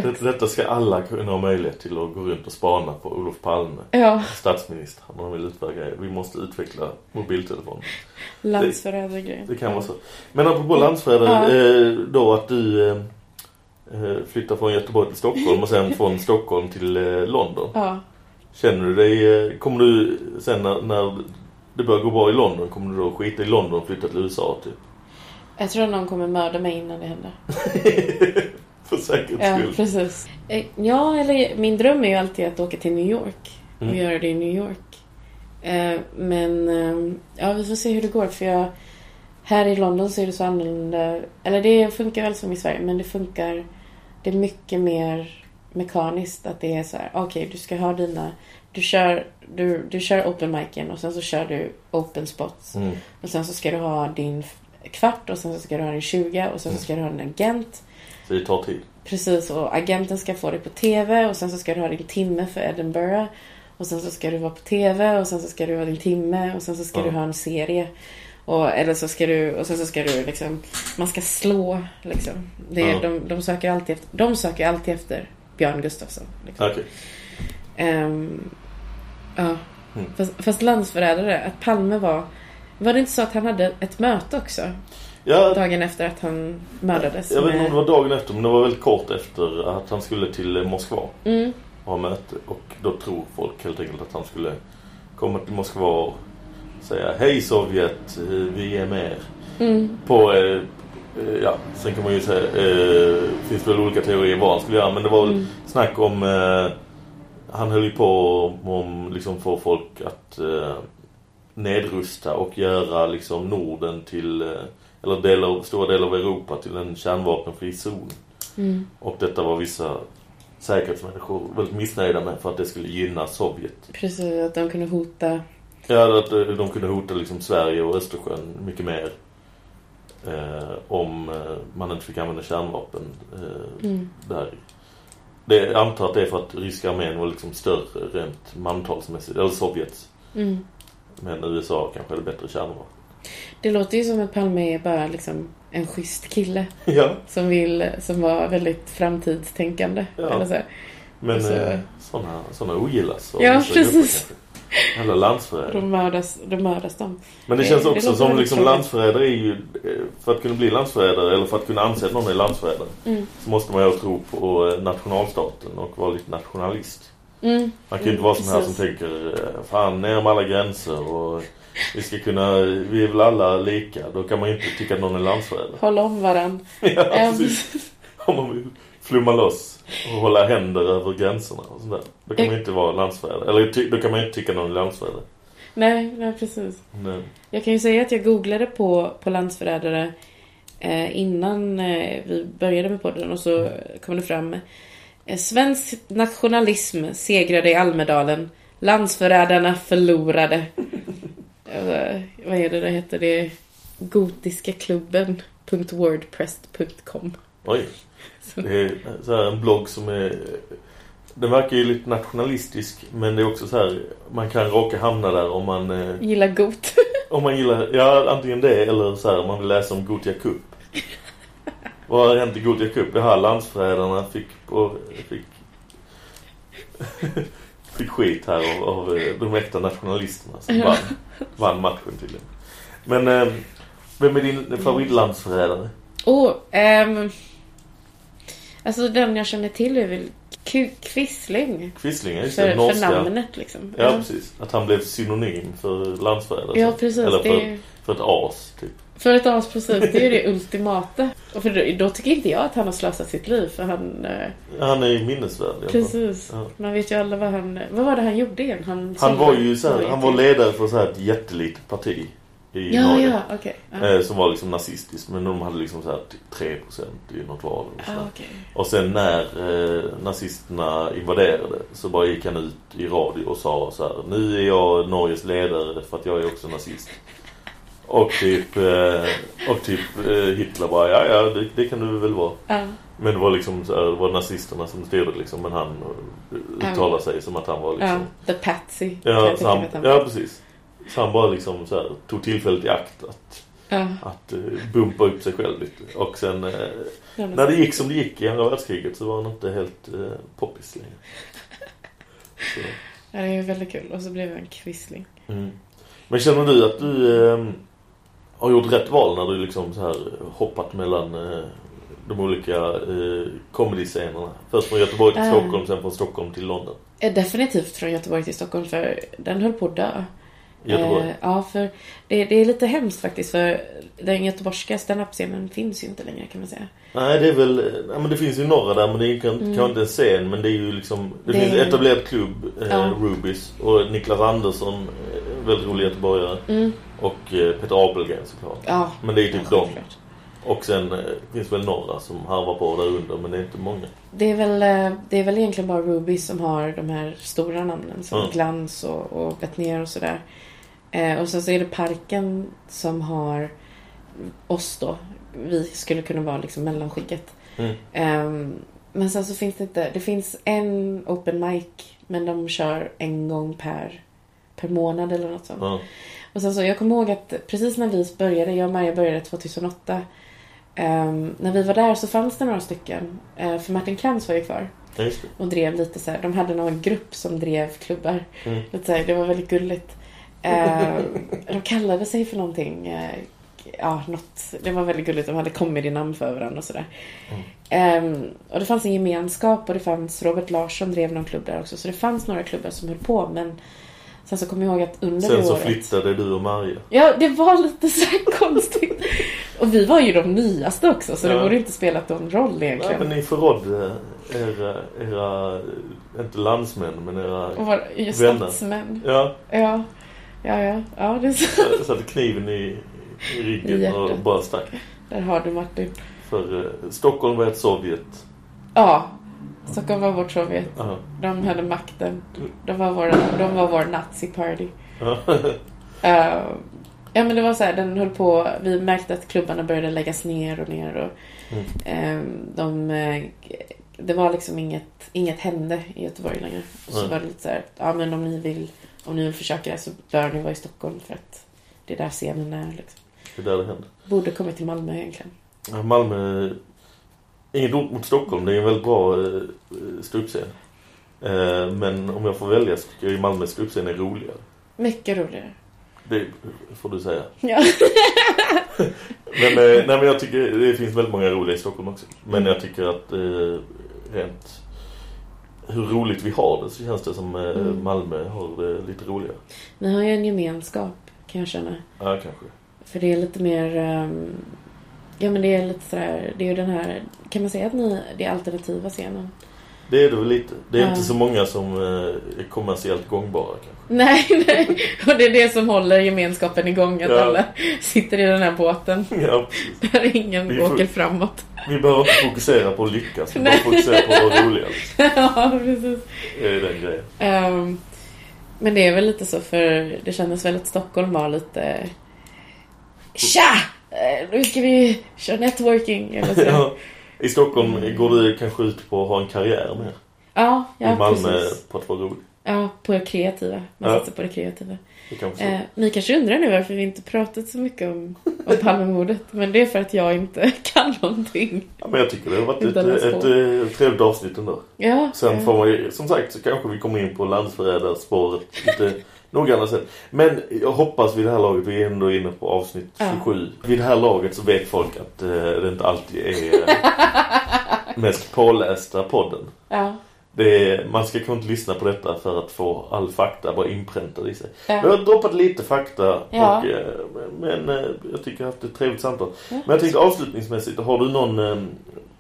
det, detta ska alla kunna ha möjlighet till att gå runt och spana på Olof Palme. Ja, Statsminister, när de vill utföra grejer. Vi måste utveckla mobiltelefoner. landsförrädargrejen. Det kan vara så. Men apropå landsförrädare, eh, då att du eh, eh, flyttar från Göteborg till Stockholm och sen från Stockholm till eh, London. Ja. Känner du dig, eh, kommer du sen när, när det börjar gå bra i London, kommer du då skita i London och flytta till USA typ? Jag tror att någon kommer mörda mig innan det händer. För säkerhets Ja, skull. precis. Eh, Ja, eller min dröm är ju alltid att åka till New York. Och Mm. göra det i New York. Eh, Men eh, ja, vi får se hur det går. För jag, här i London så är det så annorlunda. Eller det funkar väl som i Sverige, men det funkar. Det är mycket mer mekaniskt. Att det är så här, okej, du ska ha dina... Du kör, du, du kör open micen och sen så kör du open spots. Mm. Och sen så ska du ha din kvart och sen så ska du ha din 20 och sen så ska du ha en agent. Det tar tid. Precis, och agenten ska få dig på TV och sen så ska du ha din timme för Edinburgh. Och sen så ska du vara på TV och sen så ska du ha din timme och sen så ska Ja. du ha en serie. Och, eller så ska du, och sen så ska du liksom, man ska slå liksom. Det, är- Ja. de, de söker alltid efter, de söker alltid efter Björn Gustafsson. Liksom. Okej. Ehm, ja. Mm. Fast, fast landsförrädare, att Palme var... Var det inte så att han hade ett möte också? Ja, Dagen efter att han mördades? jag vet inte om med- det var dagen efter, men det var väldigt kort efter att han skulle till eh, Moskva Mm, och ha möte. Och då tror folk helt enkelt att han skulle komma till Moskva och säga Hej Sovjet, eh, vi är med mm, På, eh, eh, ja, sen kan man ju säga, eh, finns väl olika teorier vad han skulle göra, men det var väl Mm. snack om, eh, han höll ju på om liksom få folk att eh, nedrusta och göra liksom Norden till, eller delar, stora delar av Europa till en kärnvapenfri zon. mm. Och detta var vissa säkerhetsmänniskor väldigt missnöjda med för att det skulle gynna Sovjet. Precis, att de kunde hota... Ja, att eh, de kunde hota liksom Sverige och Östersjön mycket mer. Eh, om eh, man inte fick använda kärnvapen eh, Mm. där. Det, jag antar att det är för att ryska armén var liksom större rent mantalsmässigt, eller Sovjets. Mm. Men USA kanske hade bättre kärnvapen. Det låter ju som att Palme är bara liksom en schysst kille. Ja, Som vill, som var väldigt framtidstänkande. Ja. Eller så. men Och så- eh, sådana, sådana ogillas Ja, precis. Eller landsförrädare. Då mördas, då mördas de. Men det Eh, känns det också låter som liksom landsförrädare är ju eh, För att kunna bli landsförrädare eller för att kunna anse att någon är landsförrädare Mm. Så måste man ju tro på eh, nationalstaten och vara lite nationalist Mm. Man kan ju inte Mm, vara sån här som precis. tänker eh, Fan, ner med alla gränser och vi ska kunna, vi är väl alla lika Då kan man inte tycka att någon är landsförrädare Hålla om varann. Ja, precis Om man vill flumma loss och hålla händer över gränserna och sådär Då kan man inte vara landsförrädare Eller då kan man inte tycka någon är landsförrädare Nej, nej precis. Men, Jag kan ju säga att jag googlade på, på landsförrädare eh, innan eh, vi började med podden och så kom det fram eh, Svensk nationalism segrade i Almedalen. Landsförrädarna förlorade. Eh, vad är det det heter? Det är gotiska klubben.wordpress.com Oj Det är så här en blogg som är Den verkar ju lite nationalistisk Men det är också så här Man kan råka hamna där om man eh, Gillar got. Om man gillar Ja, antingen det eller så här Om man vill läsa om Gotia Cup Vad har hänt i Gotia Cup? Det här landsförrädarna fick på, Fick Fick skit här av, av eh, de äkta nationalisterna Som vann, vann matchen tydligen Men eh, Vem är din favoritlandsförrädare? Oh, ehm, alltså den jag känner till är väl Q- Quisling. Quisling, just För, det, för norska namnet liksom. Ja, precis. Att han blev synonym för landsförrädare. Ja, precis. Eller för, Det för ett as, typ. För ett as precis, det är ju det ultimata. Och för då, tycker inte jag att han har slösat sitt liv för han... Eh, Han är ju minnesvärd. precis. Ja. Man vet ju alla vad han... Vad var det han gjorde igen? Han, Han var ju så här, han var ledare för så här ett jättelitet parti i Ja, Norge. ja. Ja. Eh, som var liksom nazistiskt. Men de hade liksom så här typ 3% i något val. Och, så Ah, okej. och sen när eh, nazisterna invaderade så bara gick han ut i radio och sa så här. Nu är jag Norges ledare för att jag är också nazist. Och typ, eh, och typ eh, Hitler bara, ja ja det, det kan du väl vara. Ja. Men det var liksom så här, det var nazisterna som styrde liksom, men han eh, uttalade sig som att han var liksom... Ja, the patsy. Ja, så han, han ja precis. Så han bara liksom så här, tog tillfället i akt att, Ja. att uh, bumpa upp sig själv lite. Och sen Ja, men- när det gick som det gick i andra världskriget så var han inte helt uh, poppis längre. Så. Ja, det är väldigt kul. Och så blev jag en quisling. Mm. Men känner du att du eh, har gjort rätt val när du liksom så här hoppat mellan eh, de olika eh, comedy-scenerna? Först från Göteborg till Ah. Stockholm, sen från Stockholm till London. Eh, Definitivt från Göteborg till Stockholm för den höll på att dö. Göteborg. Eh, ja, för det, det är lite hemskt faktiskt för den göteborgska stand-up-scenen finns ju inte längre kan man säga. Nej, det är väl... Nej, men det finns ju några där, men det är kan, Mm. kanske inte en scen, men det är ju liksom... Det, Det- finns etablerad klubb, eh, Ja. Rubis, och Niklas Andersson, eh, väldigt rolig göteborgare. Mm. Och eh, Peter Abelgren såklart. Ja, Men det är typ ja, dem. självklart. Och sen eh, finns väl några som harvar på där under, men det är inte många. Det är, väl, eh, det är väl egentligen bara Ruby som har de här stora namnen som Mm. Glans och, och Bettner och sådär. Eh, och sen så är det Parken som har oss då. Vi skulle kunna vara liksom mellanskicket. Mm. Ehm, men sen så finns det inte, det finns en open mic men de kör en gång per, per månad eller något sånt. Ja. Och sen så, jag kommer ihåg att precis när vi började, jag och Maja började 2008. ehm, när vi var där så fanns det några stycken. Eh, för Martin Krantz var ju kvar. Och drev lite så här, de hade någon grupp som drev klubbar. Mm. Lite så här, det var väldigt gulligt. Eh, de kallade sig för någonting. Eh, ja, något. Det var väldigt gulligt. De hade comedy-namn för varandra och sådär. Ehm, och det fanns en gemenskap och det fanns Robert Larsson drev någon klubb där också. Så det fanns några klubbar som höll på. Men sen så kommer jag ihåg att under Sen det så året. flyttade du och Maria. Ja, det var lite så konstigt. Och vi var ju de nyaste också, så det Ja. borde inte spelat någon roll egentligen. men ni förrådde era, era, inte landsmän, men era Och var ju vänner. statsmän. Ja, Ja, ja, ja. ja det är så. jag satte kniven i, i I ryggen hjärtat. och bara stack. Där har du Martin. För eh, Stockholm var ett Sovjet. Ja, Stockholm var vårt Sovjet. Ja. De hade makten. De var vår, de var vår nazi-party. Ja. Eh, ja men det var så här, den höll på, vi märkte att klubbarna började läggas ner och ner och Mm. eh, de, eh, det var liksom inget, inget hände i Göteborg längre. Och så Nej. var det lite så här, ja men om ni vill, om ni vill försöka så bör ni vara i Stockholm för att det är där scenen är liksom. Det är där det hände. Borde kommit till Malmö egentligen. Ja, Malmö... Inget ont mot Stockholm, det är en väldigt bra eh, ståuppscen. Eh, men om jag får välja så tycker jag ju Malmö ståuppscen är roligare. Mycket roligare. Det får du säga. Ja. Men, eh, nej, men jag tycker det finns väldigt många roliga i Stockholm också. Men jag tycker att eh, rent hur roligt vi har det så känns det som Mm. Malmö har det lite roligare. Ni har ju en gemenskap kan jag känna. Ja, kanske. För det är lite mer... ehm, ja men det är lite sådär... Det är ju den här... Kan man säga att ni... Det är alternativa scenen? Det är det väl lite. Det är Ja. inte så många som eh, är kommersiellt gångbara kanske. Nej, nej. Och det är det som håller gemenskapen igång. Att Ja. alla sitter i den här båten. Ja, precis. Där ingen Vi åker framåt. Vi behöver inte fokusera på att lyckas. Vi behöver fokusera på att vara roliga. ja, precis. Det är den grejen. Ehm, men det är väl lite så för det kändes väl att Stockholm var lite... Tja! Eh, Nu ska vi köra networking. Eller så. Ja. I Stockholm går du kanske ut på att ha en karriär med. Ja, ja I Malmö precis. på att vara rolig. Ja, på det kreativa. Man Ja. satsar på det kreativa. Det kan man Eh, ni kanske undrar nu varför vi inte pratat så mycket om, om Palmemordet. Men det är för att jag inte kan någonting. ja, men jag tycker det har varit ett, ett, ett, trevligt avsnitt ändå. Ja, Sen ja. får man ju, som sagt så kanske vi kommer in på landsförrädarspåret lite noggrannare sen. Men jag hoppas vid det här laget, vi är ändå inne på avsnitt Ja. 27. Vid det här laget så vet folk att eh, det inte alltid är eh, mest pålästa podden. Ja. Det är, man ska kanske inte lyssna på detta för att få all fakta bara inpräntad i sig. Ja. Vi har droppat lite fakta, Ja. och, eh, men eh, jag tycker jag har haft ett trevligt samtal. Ja. Men jag tänkte avslutningsmässigt, har du någon...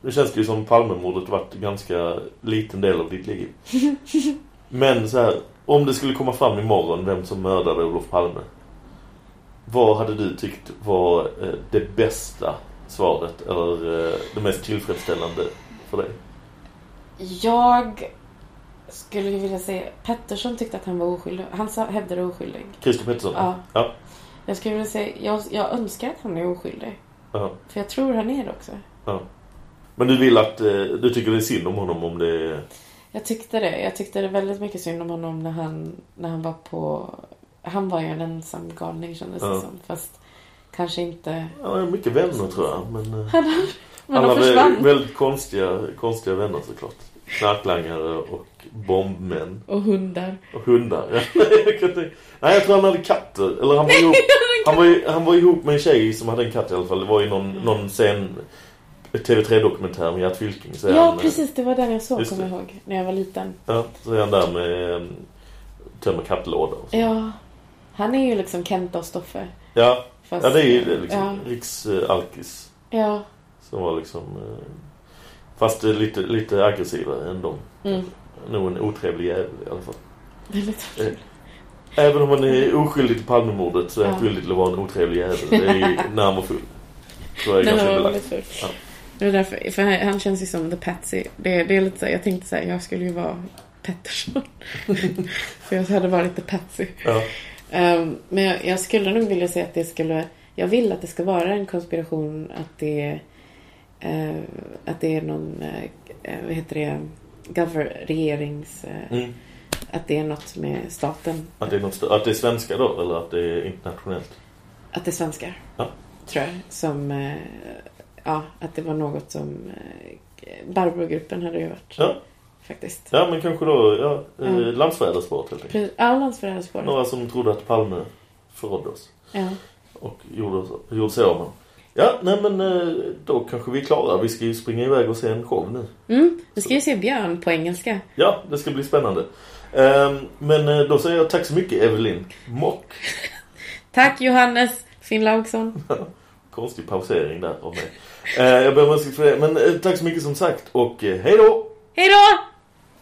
Nu känns det ju som Palmemordet varit en ganska liten del av ditt liv. Men så här, om det skulle komma fram imorgon vem som mördade Olof Palme. Vad hade du tyckt var eh, det bästa svaret eller eh, det mest tillfredsställande för dig? Jag skulle vilja säga... Pettersson tyckte att han var oskyldig. Han sa, hävdade oskyldig. Christer Pettersson? Ja. ja. Jag skulle vilja säga, jag, jag önskar att han är oskyldig. Ja. För jag tror han är det också. ja. Men du vill att, eh, du tycker det är synd om honom om det är... Jag tyckte det. Jag tyckte det väldigt mycket synd om honom när han, när han var på... Han var ju en ensam galning kändes Ja. det som. Fast kanske inte... Han har mycket vänner tror jag. Men, eh, Han, men han de försvann. väldigt, konstiga, konstiga vänner såklart. Knarklangare och bombmän. Och hundar. Och hundar. ja. Nej, jag tror han hade katter. Eller han var, ihop, han, var, han var ihop med en tjej som hade en katt i alla fall. Det var ju någon, någon sen TV3-dokumentär med Gert Fylking. Så är Ja, han, eh, precis. Det var den jag såg, kommer det. jag ihåg. När jag var liten. Ja, så är han där med um, tömmer kattlådor. Ja. Han är ju liksom Kenta och Stoffe. Ja, Fast- ja det är ju det, liksom Ja. riksalkis. Ja. Som var liksom... eh, Fast eh, lite, lite aggressivare än dem. Mm. Nog en otrevlig jävel i alla fall. Väldigt Eh, Även om man är oskyldig till Palmemordet så är Ja. han skyldig till att vara en otrevlig jävel. Det är ju när han var full. Så är det Den ganska belagt. Ja. Det är därför, för han, känns ju som the Patsy. Det, det är lite så här, jag tänkte så här, jag skulle ju vara Pettersson. för jag hade varit the Patsy. Ja. Ehm, men jag, jag skulle nog vilja säga att det skulle... Jag vill att det ska vara en konspiration att det eh, att det är någon, eh, vad heter det, gover, regerings... Eh, Mm. Att det är något med staten. Att det, är något stö- att det är svenska då, eller att det är internationellt? Att det är svenskar. Ja. Tror jag. Som... Ja, att det var något som... Eh, Barbro-gruppen hade ju varit. Ja. Faktiskt. Ja, men kanske då, ja, eh, Ja. landsförrädarspåret helt enkelt. Ja, landsförrädarspåret. Några som trodde att Palme förrådde oss. Ja. Och gjorde, sig av med. Ja, nej men eh, då kanske vi är klara. Vi ska ju springa iväg och se en show nu. Mm, nu ska vi se Björn på engelska. Ja, det ska bli spännande. Ehm, men då säger jag tack så mycket Evelyn Mock. Tack Johannes Finnlaugsson. Konstig pausering där av mig. Eh, jag ber om ursäkt för det. Men eh, tack så mycket som sagt och eh, hej då! Hej då!